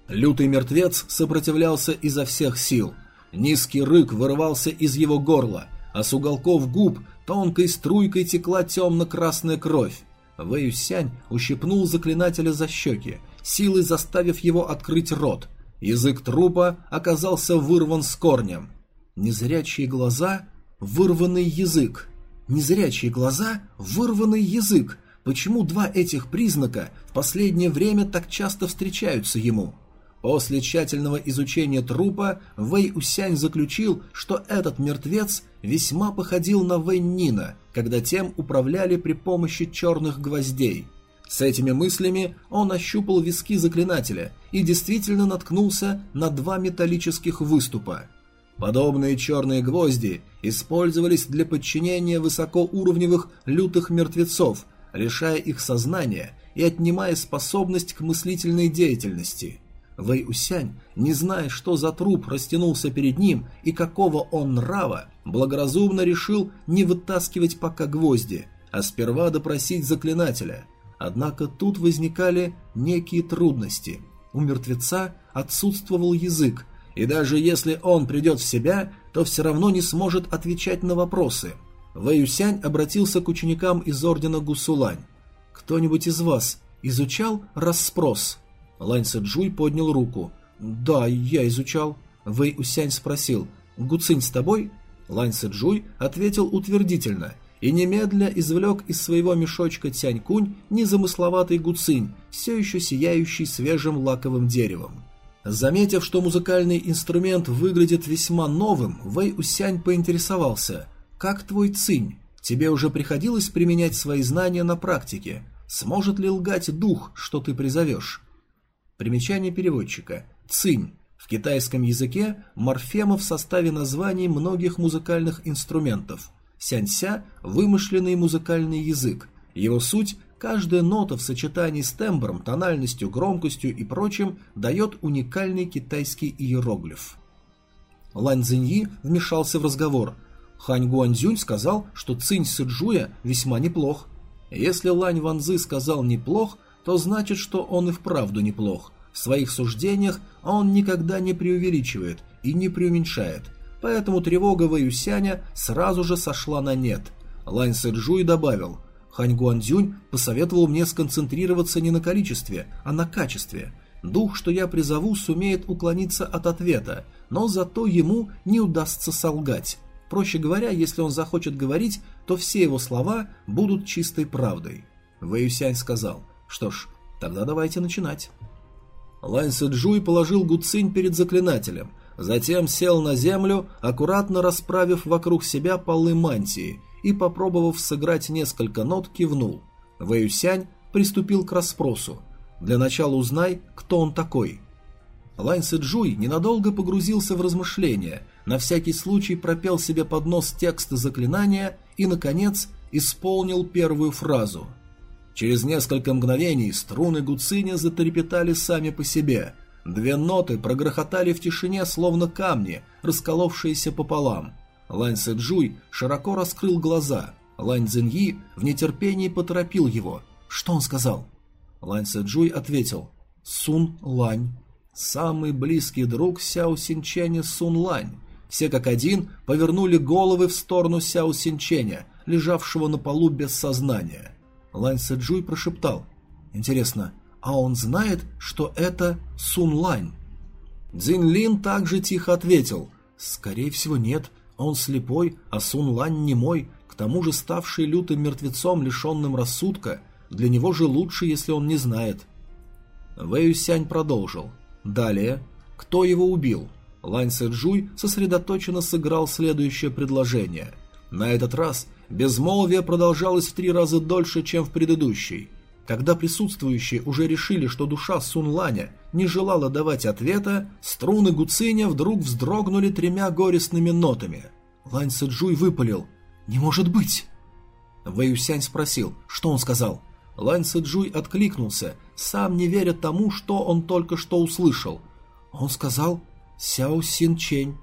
Лютый мертвец сопротивлялся изо всех сил. Низкий рык вырывался из его горла, а с уголков губ тонкой струйкой текла темно-красная кровь. Вэйюсянь ущипнул заклинателя за щеки, силой заставив его открыть рот. Язык трупа оказался вырван с корнем. Незрячие глаза — вырванный язык. Незрячие глаза — вырванный язык. Почему два этих признака в последнее время так часто встречаются ему? После тщательного изучения трупа Вэй Усянь заключил, что этот мертвец весьма походил на Вэй Нина, когда тем управляли при помощи черных гвоздей. С этими мыслями он ощупал виски заклинателя и действительно наткнулся на два металлических выступа. Подобные черные гвозди использовались для подчинения высокоуровневых лютых мертвецов, лишая их сознания и отнимая способность к мыслительной деятельности – Вэй Усянь, не зная, что за труп растянулся перед ним и какого он нрава, благоразумно решил не вытаскивать пока гвозди, а сперва допросить заклинателя. Однако тут возникали некие трудности. У мертвеца отсутствовал язык, и даже если он придет в себя, то все равно не сможет отвечать на вопросы. Вэй Усянь обратился к ученикам из ордена Гусулань. «Кто-нибудь из вас изучал расспрос?» Лань Сэджуй поднял руку. «Да, я изучал». Вэй Усянь спросил. «Гуцинь с тобой?» Лань Сэджуй ответил утвердительно и немедля извлек из своего мешочка Тянь-Кунь незамысловатый гуцинь, все еще сияющий свежим лаковым деревом. Заметив, что музыкальный инструмент выглядит весьма новым, Вэй Усянь поинтересовался, «Как твой цинь? Тебе уже приходилось применять свои знания на практике? Сможет ли лгать дух, что ты призовешь?» Примечание переводчика. Цинь. В китайском языке морфема в составе названий многих музыкальных инструментов. Сянься – вымышленный музыкальный язык. Его суть – каждая нота в сочетании с тембром, тональностью, громкостью и прочим дает уникальный китайский иероглиф. Лань Цзиньи вмешался в разговор. Хань Гуанзюнь сказал, что Цинь Сыджуя весьма неплох. Если Лань Ванзы сказал «неплох», то значит, что он и вправду неплох. В своих суждениях он никогда не преувеличивает и не преуменьшает, поэтому тревога Вэюсяня сразу же сошла на нет. Лань Сэджуй добавил, Хань Гуандзюнь посоветовал мне сконцентрироваться не на количестве, а на качестве. Дух, что я призову, сумеет уклониться от ответа, но зато ему не удастся солгать. Проще говоря, если он захочет говорить, то все его слова будут чистой правдой. Вэюсянь сказал – что ж, тогда давайте начинать. Лань Сэджуй положил Гуцинь перед заклинателем, затем сел на землю, аккуратно расправив вокруг себя полы мантии и, попробовав сыграть несколько нот, кивнул. Вэюсянь приступил к расспросу. Для начала узнай, кто он такой. Лань Сэджуй ненадолго погрузился в размышления, на всякий случай пропел себе под нос текст заклинания и, наконец, исполнил первую фразу – Через несколько мгновений струны гуциня затрепетали сами по себе. Две ноты прогрохотали в тишине, словно камни, расколовшиеся пополам. Лань Сэджуй широко раскрыл глаза. Лань Цзиньи в нетерпении поторопил его. Что он сказал? Лань Сэджуй ответил. Сун Лань. Самый близкий друг Сяо Синченя Сун Лань. Все как один повернули головы в сторону Сяо Синченя, лежавшего на полу без сознания. Лань Сэджуй прошептал. «Интересно, а он знает, что это Сун Лань?» Цзин Лин также тихо ответил. «Скорее всего нет. Он слепой, а Сун Лань не мой, к тому же ставший лютым мертвецом, лишенным рассудка. Для него же лучше, если он не знает». Вэй Сянь продолжил. «Далее. Кто его убил?» Лань Сэджуй сосредоточенно сыграл следующее предложение. На этот раз Безмолвие продолжалось в три раза дольше, чем в предыдущей. Когда присутствующие уже решили, что душа Сун Ланя не желала давать ответа, струны Гуциня вдруг вздрогнули тремя горестными нотами. Лань Сэджуй выпалил «Не может быть!» Вэйюсянь спросил, что он сказал. Лань Сэджуй откликнулся, сам не веря тому, что он только что услышал. Он сказал «Сяо Син Чень».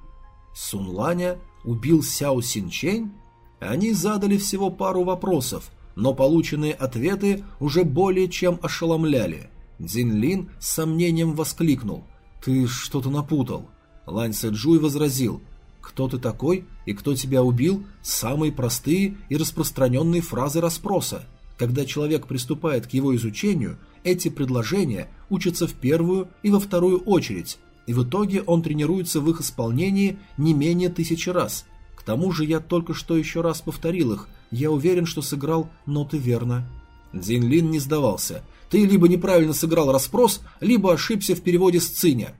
Сун Ланя убил Сяо Син Чень? Они задали всего пару вопросов, но полученные ответы уже более чем ошеломляли. Дзинлин с сомнением воскликнул. «Ты что-то напутал». Лань Сэджуй возразил. «Кто ты такой и кто тебя убил?» Самые простые и распространенные фразы расспроса. Когда человек приступает к его изучению, эти предложения учатся в первую и во вторую очередь, и в итоге он тренируется в их исполнении не менее тысячи раз. К тому же я только что еще раз повторил их, я уверен, что сыграл ноты верно. Дзинлин не сдавался. Ты либо неправильно сыграл расспрос, либо ошибся в переводе с циня.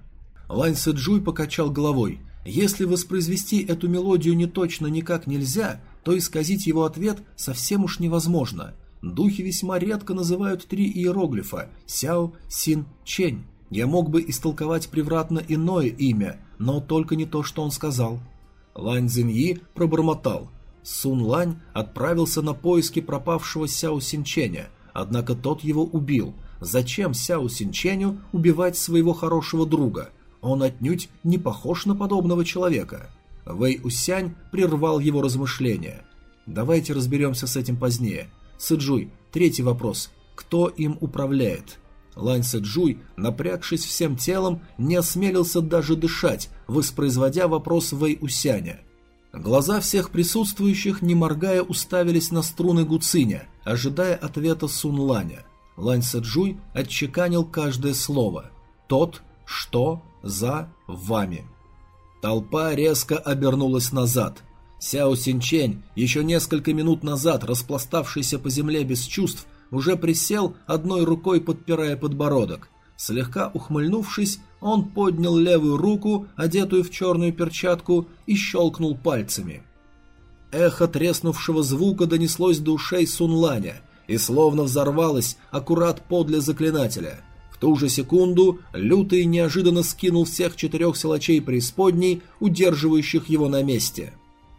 Лань Сэджуй покачал головой. Если воспроизвести эту мелодию не точно никак нельзя, то исказить его ответ совсем уж невозможно. Духи весьма редко называют три иероглифа – Сяо, Син, Чень. Я мог бы истолковать превратно иное имя, но только не то, что он сказал. Лань Цзиньи пробормотал. Сун Лань отправился на поиски пропавшего Сяо Синченя, однако тот его убил. Зачем Сяо Синченю убивать своего хорошего друга? Он отнюдь не похож на подобного человека. Вэй Усянь прервал его размышления. Давайте разберемся с этим позднее. Сэджуй, третий вопрос. Кто им управляет? Лань Сэджуй, напрягшись всем телом, не осмелился даже дышать, воспроизводя вопрос Вэй Усяня. Глаза всех присутствующих, не моргая, уставились на струны Гуциня, ожидая ответа Сун Ланя. Лань Сэджуй отчеканил каждое слово. «Тот, что, за, вами». Толпа резко обернулась назад. Сяо Синчень, еще несколько минут назад распластавшийся по земле без чувств, уже присел, одной рукой подпирая подбородок. Слегка ухмыльнувшись, он поднял левую руку, одетую в черную перчатку, и щелкнул пальцами. Эхо треснувшего звука донеслось до ушей Сунланя и словно взорвалось аккурат подле заклинателя. В ту же секунду Лютый неожиданно скинул всех четырех силачей преисподней, удерживающих его на месте.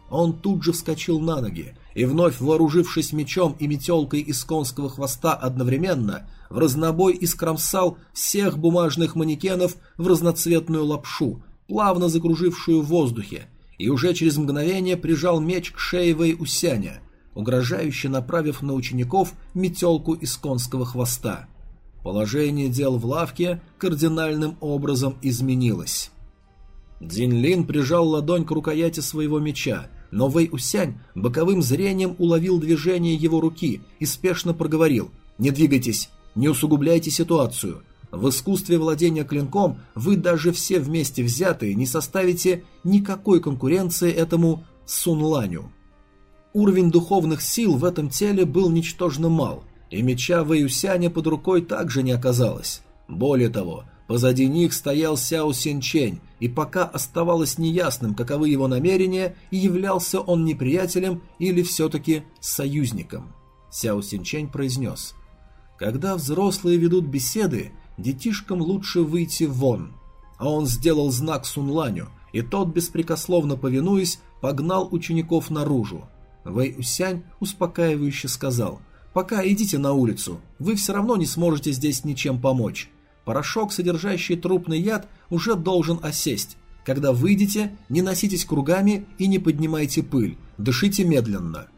Он тут же вскочил на ноги, и вновь вооружившись мечом и метелкой из конского хвоста одновременно, в разнобой искромсал всех бумажных манекенов в разноцветную лапшу, плавно закружившую в воздухе, и уже через мгновение прижал меч к шее Вэй Усяня, угрожающе направив на учеников метелку из конского хвоста. Положение дел в лавке кардинальным образом изменилось. Дзинлин прижал ладонь к рукояти своего меча, но Вэй Усянь боковым зрением уловил движение его руки и спешно проговорил «Не двигайтесь, не усугубляйте ситуацию. В искусстве владения клинком вы даже все вместе взятые не составите никакой конкуренции этому Сунланю». Уровень духовных сил в этом теле был ничтожно мал, и меча Вэйюсяня под рукой также не оказалось. Более того, Позади них стоял Сяо Синчень, и пока оставалось неясным, каковы его намерения, и являлся он неприятелем или все-таки союзником. Сяо Синчень произнес, «Когда взрослые ведут беседы, детишкам лучше выйти вон». А он сделал знак Сунланю, и тот, беспрекословно повинуясь, погнал учеников наружу. Вэй Усянь успокаивающе сказал, «Пока идите на улицу, вы все равно не сможете здесь ничем помочь. Порошок, содержащий трупный яд, уже должен осесть. Когда выйдете, не носитесь кругами и не поднимайте пыль, дышите медленно.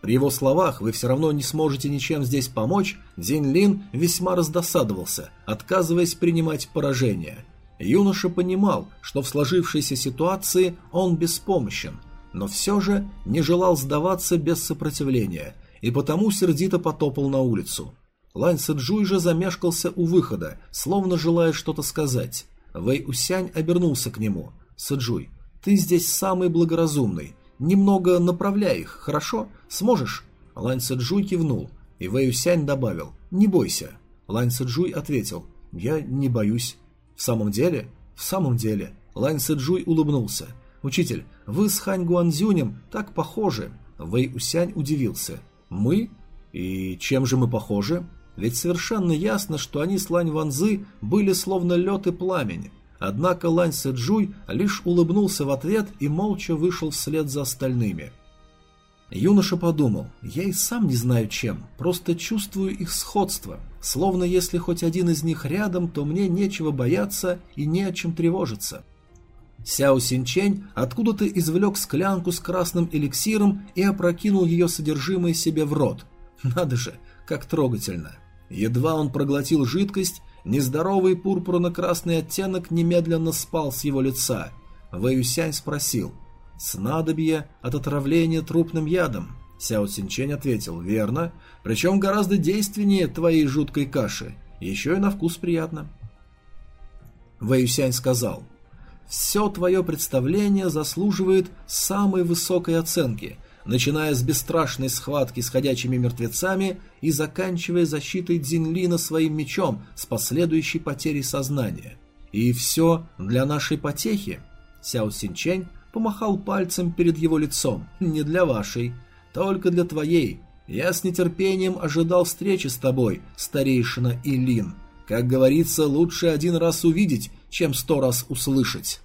При его словах вы все равно не сможете ничем здесь помочь, Дзинь Лин весьма раздосадовался, отказываясь принимать поражение. Юноша понимал, что в сложившейся ситуации он беспомощен, но все же не желал сдаваться без сопротивления, и потому сердито потопал на улицу. Лань Сэджуй же замешкался у выхода, словно желая что-то сказать. Вэй Усянь обернулся к нему. «Сэджуй, ты здесь самый благоразумный. Немного направляй их, хорошо? Сможешь?» Лань Сэджуй кивнул, и Вэй Усянь добавил «Не бойся». Лань Сэджуй ответил «Я не боюсь». «В самом деле?» «В самом деле». Лань Сэджуй улыбнулся. «Учитель, вы с Хань Гуанзюнем так похожи». Вэй Усянь удивился. «Мы? И чем же мы похожи?» Ведь совершенно ясно, что они с Лань Ванзы были словно лед и пламень. Однако Лань Сэджуй лишь улыбнулся в ответ и молча вышел вслед за остальными. Юноша подумал, я и сам не знаю чем, просто чувствую их сходство, словно если хоть один из них рядом, то мне нечего бояться и не о чем тревожиться. Сяо Синчень откуда-то извлек склянку с красным эликсиром и опрокинул ее содержимое себе в рот. Надо же, как трогательно. Едва он проглотил жидкость, нездоровый пурпурно-красный оттенок немедленно спал с его лица. Вэюсянь спросил – «Снадобье от отравления трупным ядом», — Сяо Синчень ответил, «верно, причем гораздо действеннее твоей жуткой каши, еще и на вкус приятно». Вэйюсянь сказал, «Все твое представление заслуживает самой высокой оценки, начиная с бесстрашной схватки с ходячими мертвецами и заканчивая защитой Дзинлина своим мечом с последующей потерей сознания. И все для нашей потехи». Сяо Синчень помахал пальцем перед его лицом. «Не для вашей, только для твоей. Я с нетерпением ожидал встречи с тобой, старейшина Илин. Как говорится, лучше один раз увидеть, чем сто раз услышать».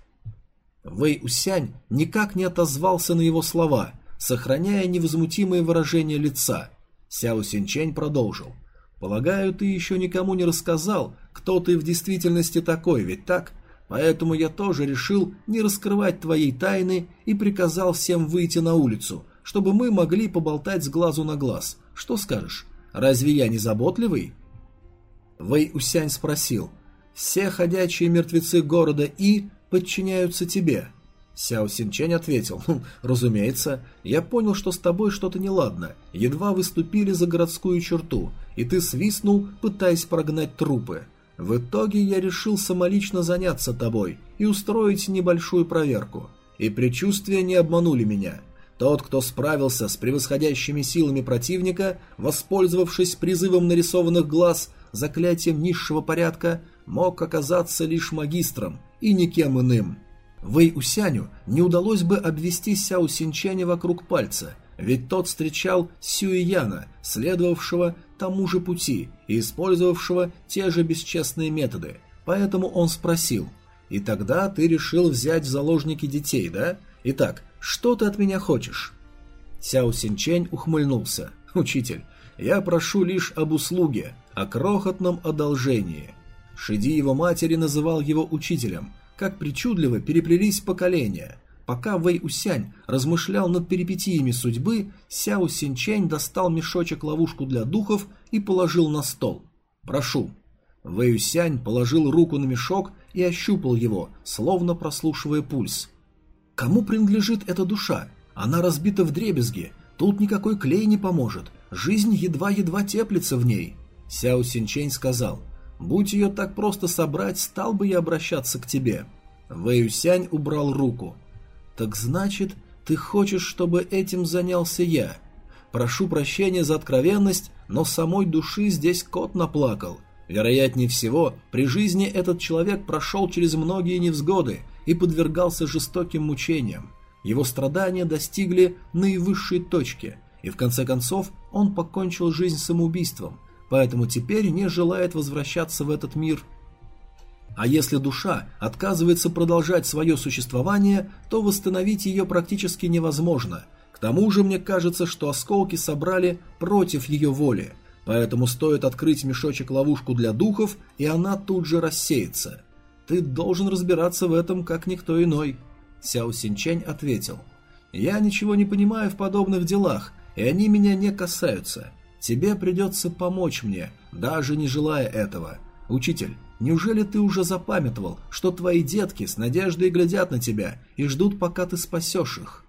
Вэй Усянь никак не отозвался на его слова, сохраняя невозмутимое выражение лица. Сяо Синчень продолжил. «Полагаю, ты еще никому не рассказал, кто ты в действительности такой, ведь так? Поэтому я тоже решил не раскрывать твоей тайны и приказал всем выйти на улицу, чтобы мы могли поболтать с глазу на глаз. Что скажешь? Разве я не заботливый?» Вэй Усянь спросил. «Все ходячие мертвецы города И подчиняются тебе?» Сяо Синчень ответил. «Хм, «Разумеется, я понял, что с тобой что-то неладно. Едва выступили за городскую черту, и ты свистнул, пытаясь прогнать трупы. В итоге я решил самолично заняться тобой и устроить небольшую проверку. И предчувствия не обманули меня. Тот, кто справился с превосходящими силами противника, воспользовавшись призывом нарисованных глаз, заклятием низшего порядка, мог оказаться лишь магистром и никем иным. Вэй Усяню не удалось бы обвести Сяо Синчаня вокруг пальца, ведь тот встречал Сюэяна, следовавшего тому же пути и использовавшего те же бесчестные методы, поэтому он спросил, «И тогда ты решил взять в заложники детей, да? Итак, что ты от меня хочешь?» Сяо Синчень ухмыльнулся, «Учитель, я прошу лишь об услуге, о крохотном одолжении». Шиди его матери называл его учителем, как причудливо переплелись поколения – Пока Вэй Усянь размышлял над перипетиями судьбы, Сяо Синчэнь достал мешочек-ловушку для духов и положил на стол. «Прошу». Вэй Усянь положил руку на мешок и ощупал его, словно прослушивая пульс. «Кому принадлежит эта душа? Она разбита в дребезги. Тут никакой клей не поможет. Жизнь едва-едва теплится в ней». Сяо Синчэнь сказал, «Будь ее так просто собрать, стал бы я обращаться к тебе». Вэй Усянь убрал руку. «Так значит, ты хочешь, чтобы этим занялся я? Прошу прощения за откровенность, но самой души здесь кот наплакал. Вероятнее всего, при жизни этот человек прошел через многие невзгоды и подвергался жестоким мучениям. Его страдания достигли наивысшей точки, и в конце концов он покончил жизнь самоубийством, поэтому теперь не желает возвращаться в этот мир – а если душа отказывается продолжать свое существование, то восстановить ее практически невозможно. К тому же мне кажется, что осколки собрали против ее воли, поэтому стоит открыть мешочек-ловушку для духов, и она тут же рассеется. Ты должен разбираться в этом, как никто иной. Сяо Синчень ответил. Я ничего не понимаю в подобных делах, и они меня не касаются. Тебе придется помочь мне, даже не желая этого. Учитель, Неужели ты уже запамятовал, что твои детки с надеждой глядят на тебя и ждут, пока ты спасешь их?»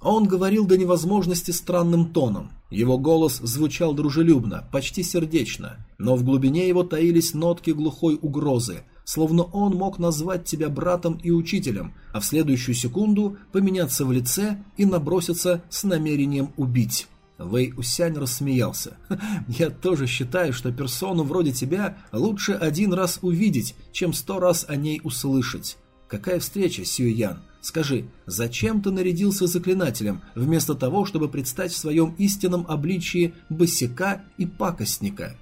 Он говорил до невозможности странным тоном. Его голос звучал дружелюбно, почти сердечно, но в глубине его таились нотки глухой угрозы, словно он мог назвать тебя братом и учителем, а в следующую секунду поменяться в лице и наброситься с намерением убить. Вэй Усянь рассмеялся. «Я тоже считаю, что персону вроде тебя лучше один раз увидеть, чем сто раз о ней услышать. Какая встреча, Сюян? Скажи, зачем ты нарядился заклинателем, вместо того, чтобы предстать в своем истинном обличии босика и пакостника?»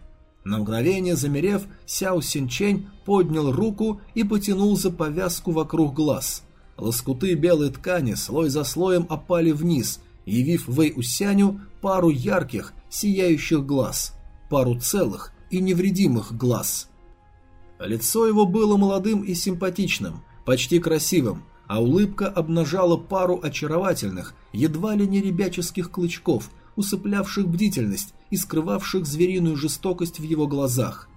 На мгновение замерев, Сяо Синчень поднял руку и потянул за повязку вокруг глаз. Лоскуты белой ткани слой за слоем опали вниз, явив Вэй Усяню пару ярких, сияющих глаз, пару целых и невредимых глаз. Лицо его было молодым и симпатичным, почти красивым, а улыбка обнажала пару очаровательных, едва ли не ребяческих клычков, усыплявших бдительность и скрывавших звериную жестокость в его глазах.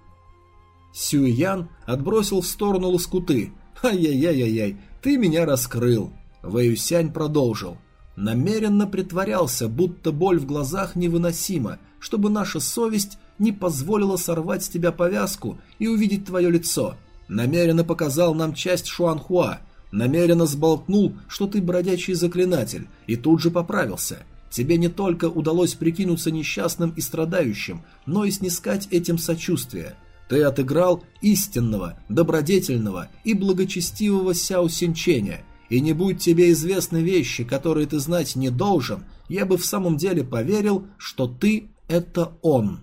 Сюйян отбросил в сторону лоскуты. «Ай-яй-яй-яй, ты меня раскрыл!» Вэюсянь продолжил. «Намеренно притворялся, будто боль в глазах невыносима, чтобы наша совесть не позволила сорвать с тебя повязку и увидеть твое лицо. Намеренно показал нам часть Шуанхуа, намеренно сболтнул, что ты бродячий заклинатель, и тут же поправился. Тебе не только удалось прикинуться несчастным и страдающим, но и снискать этим сочувствие. Ты отыграл истинного, добродетельного и благочестивого Сяо Синченя, и не будь тебе известны вещи, которые ты знать не должен, я бы в самом деле поверил, что ты – это он».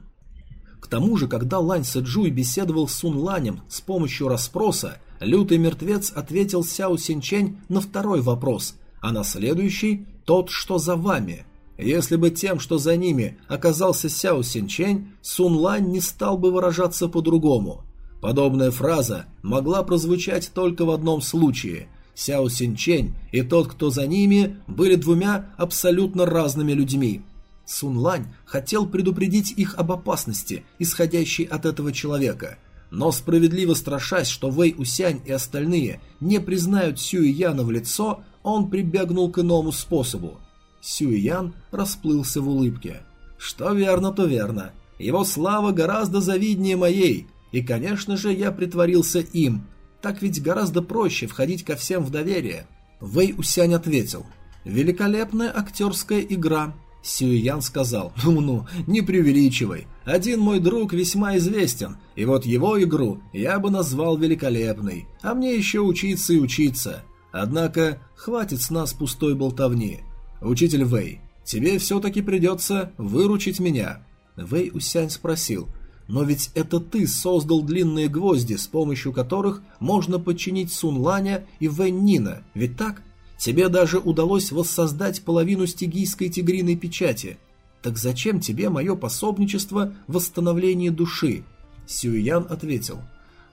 К тому же, когда Лань Сэджуй беседовал с Сун Ланем с помощью расспроса, лютый мертвец ответил Сяо Синчень на второй вопрос, а на следующий – тот, что за вами. Если бы тем, что за ними, оказался Сяо Синчень, Сун Лань не стал бы выражаться по-другому. Подобная фраза могла прозвучать только в одном случае. Сяо Синчень и тот, кто за ними, были двумя абсолютно разными людьми – Сун Лань хотел предупредить их об опасности, исходящей от этого человека, но справедливо страшась, что Вэй Усянь и остальные не признают Сюй Яна в лицо, он прибегнул к иному способу. Сюй Ян расплылся в улыбке. «Что верно, то верно. Его слава гораздо завиднее моей, и, конечно же, я притворился им. Так ведь гораздо проще входить ко всем в доверие». Вэй Усянь ответил. «Великолепная актерская игра. Сюйян сказал, «Ну-ну, не преувеличивай. Один мой друг весьма известен, и вот его игру я бы назвал великолепной, а мне еще учиться и учиться. Однако хватит с нас пустой болтовни. Учитель Вэй, тебе все-таки придется выручить меня». Вэй Усянь спросил, «Но ведь это ты создал длинные гвозди, с помощью которых можно подчинить Сун Ланя и Вэнь Нина, ведь так?» Тебе даже удалось воссоздать половину стигийской тигриной печати. Так зачем тебе мое пособничество в восстановлении души?» Сюян ответил.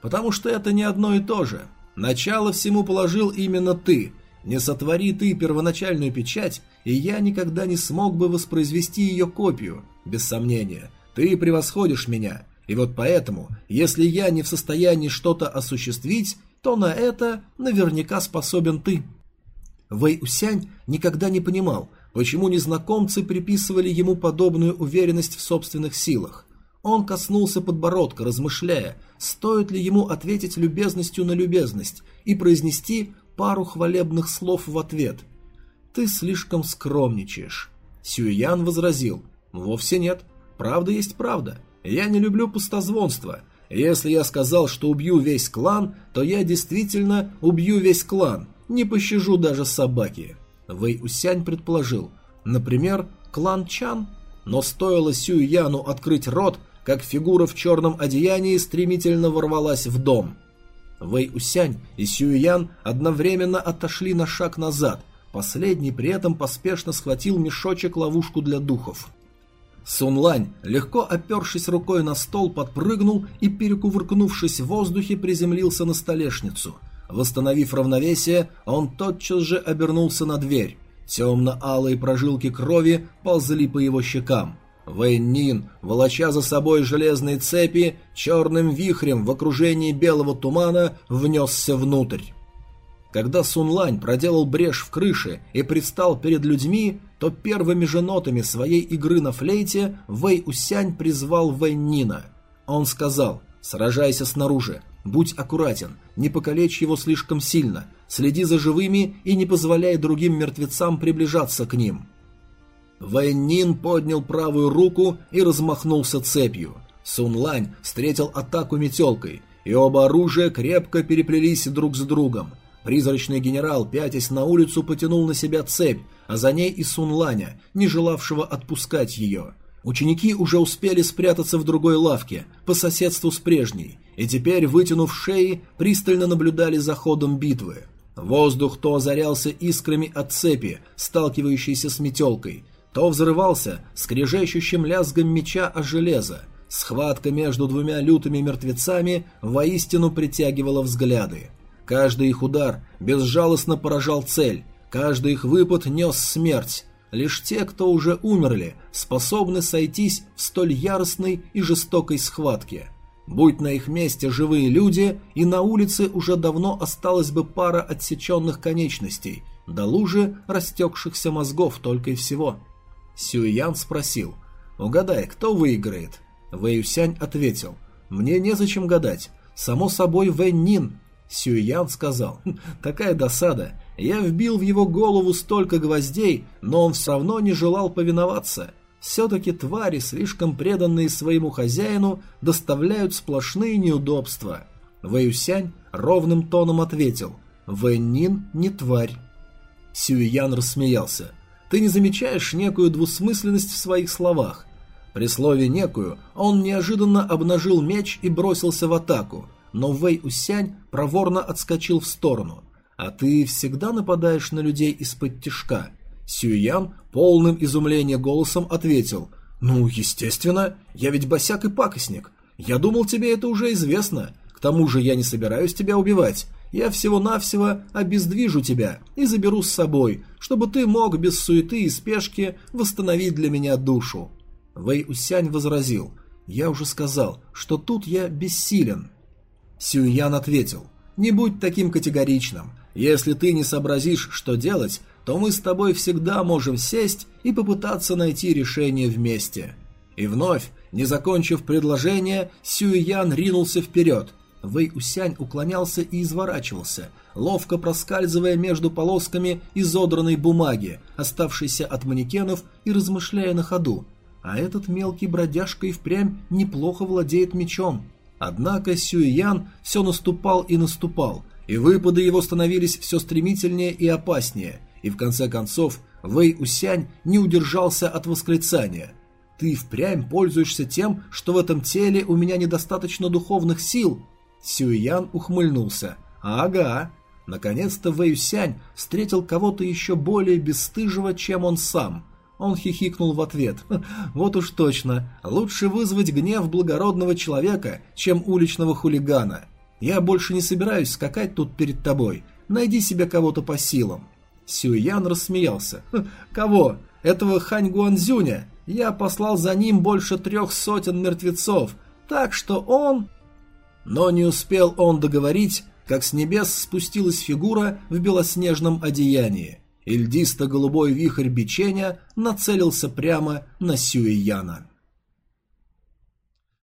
«Потому что это не одно и то же. Начало всему положил именно ты. Не сотвори ты первоначальную печать, и я никогда не смог бы воспроизвести ее копию. Без сомнения, ты превосходишь меня. И вот поэтому, если я не в состоянии что-то осуществить, то на это наверняка способен ты». Вэй Усянь никогда не понимал, почему незнакомцы приписывали ему подобную уверенность в собственных силах. Он коснулся подбородка, размышляя, стоит ли ему ответить любезностью на любезность и произнести пару хвалебных слов в ответ. «Ты слишком скромничаешь». Сюян возразил, «Вовсе нет. Правда есть правда. Я не люблю пустозвонство. Если я сказал, что убью весь клан, то я действительно убью весь клан. Не пощажу даже собаки. Вэй Усянь предположил. Например, клан Чан? Но стоило Сюй Яну открыть рот, как фигура в черном одеянии стремительно ворвалась в дом. Вэй Усянь и Сюй Ян одновременно отошли на шаг назад. Последний при этом поспешно схватил мешочек-ловушку для духов. Сун Лань, легко опершись рукой на стол, подпрыгнул и, перекувыркнувшись в воздухе, приземлился на столешницу – Восстановив равновесие, он тотчас же обернулся на дверь. Темно-алые прожилки крови ползли по его щекам. Вэнь Нин, волоча за собой железные цепи, черным вихрем в окружении белого тумана внесся внутрь. Когда Сун Лань проделал брешь в крыше и предстал перед людьми, то первыми же нотами своей игры на флейте Вэй Усянь призвал Вэнь Нина. Он сказал «Сражайся снаружи, Будь аккуратен, не покалечь его слишком сильно, следи за живыми и не позволяй другим мертвецам приближаться к ним. Вэньнин поднял правую руку и размахнулся цепью. Сун Лань встретил атаку метелкой, и оба оружия крепко переплелись друг с другом. Призрачный генерал, пятясь на улицу, потянул на себя цепь, а за ней и Сун Ланя, не желавшего отпускать ее. Ученики уже успели спрятаться в другой лавке, по соседству с прежней, и теперь, вытянув шеи, пристально наблюдали за ходом битвы. Воздух то озарялся искрами от цепи, сталкивающейся с метелкой, то взрывался скрежещущим лязгом меча о железо. Схватка между двумя лютыми мертвецами воистину притягивала взгляды. Каждый их удар безжалостно поражал цель, каждый их выпад нес смерть. Лишь те, кто уже умерли, способны сойтись в столь яростной и жестокой схватке. Будь на их месте живые люди, и на улице уже давно осталась бы пара отсеченных конечностей, до лужи растекшихся мозгов только и всего. Сюйян спросил, «Угадай, кто выиграет?» Вэйюсянь ответил, «Мне незачем гадать. Само собой Вэнь Нин». Сюйян сказал, «Хм, «Такая досада. Я вбил в его голову столько гвоздей, но он все равно не желал повиноваться. Все-таки твари, слишком преданные своему хозяину, доставляют сплошные неудобства». Вэйюсянь ровным тоном ответил, «Вэнь Нин не тварь». Сюйян рассмеялся. «Ты не замечаешь некую двусмысленность в своих словах?» При слове «некую» он неожиданно обнажил меч и бросился в атаку, но Вэй Усянь проворно отскочил в сторону. «А ты всегда нападаешь на людей из-под тишка?» Сюян полным изумления голосом ответил. «Ну, естественно, я ведь босяк и пакостник. Я думал, тебе это уже известно. К тому же я не собираюсь тебя убивать. Я всего-навсего обездвижу тебя и заберу с собой, чтобы ты мог без суеты и спешки восстановить для меня душу». Вэй Усянь возразил. «Я уже сказал, что тут я бессилен». Сюйян ответил. «Не будь таким категоричным. Если ты не сообразишь, что делать, то мы с тобой всегда можем сесть и попытаться найти решение вместе». И вновь, не закончив предложение, Сюйян ринулся вперед. Вэй Усянь уклонялся и изворачивался, ловко проскальзывая между полосками изодранной бумаги, оставшейся от манекенов, и размышляя на ходу, а этот мелкий бродяжка и впрямь неплохо владеет мечом. Однако Сюэян все наступал и наступал, и выпады его становились все стремительнее и опаснее, и в конце концов Вэй Усянь не удержался от восклицания. «Ты впрямь пользуешься тем, что в этом теле у меня недостаточно духовных сил?» Сюэян ухмыльнулся. «Ага». Наконец-то Вэй Усянь встретил кого-то еще более бесстыжего, чем он сам – он хихикнул в ответ. «Вот уж точно. Лучше вызвать гнев благородного человека, чем уличного хулигана. Я больше не собираюсь скакать тут перед тобой. Найди себе кого-то по силам». Сюян рассмеялся. «Кого? Этого Хань Гуанзюня? Я послал за ним больше трех сотен мертвецов, так что он...» Но не успел он договорить, как с небес спустилась фигура в белоснежном одеянии и льдисто-голубой вихрь бичения нацелился прямо на Сюэяна.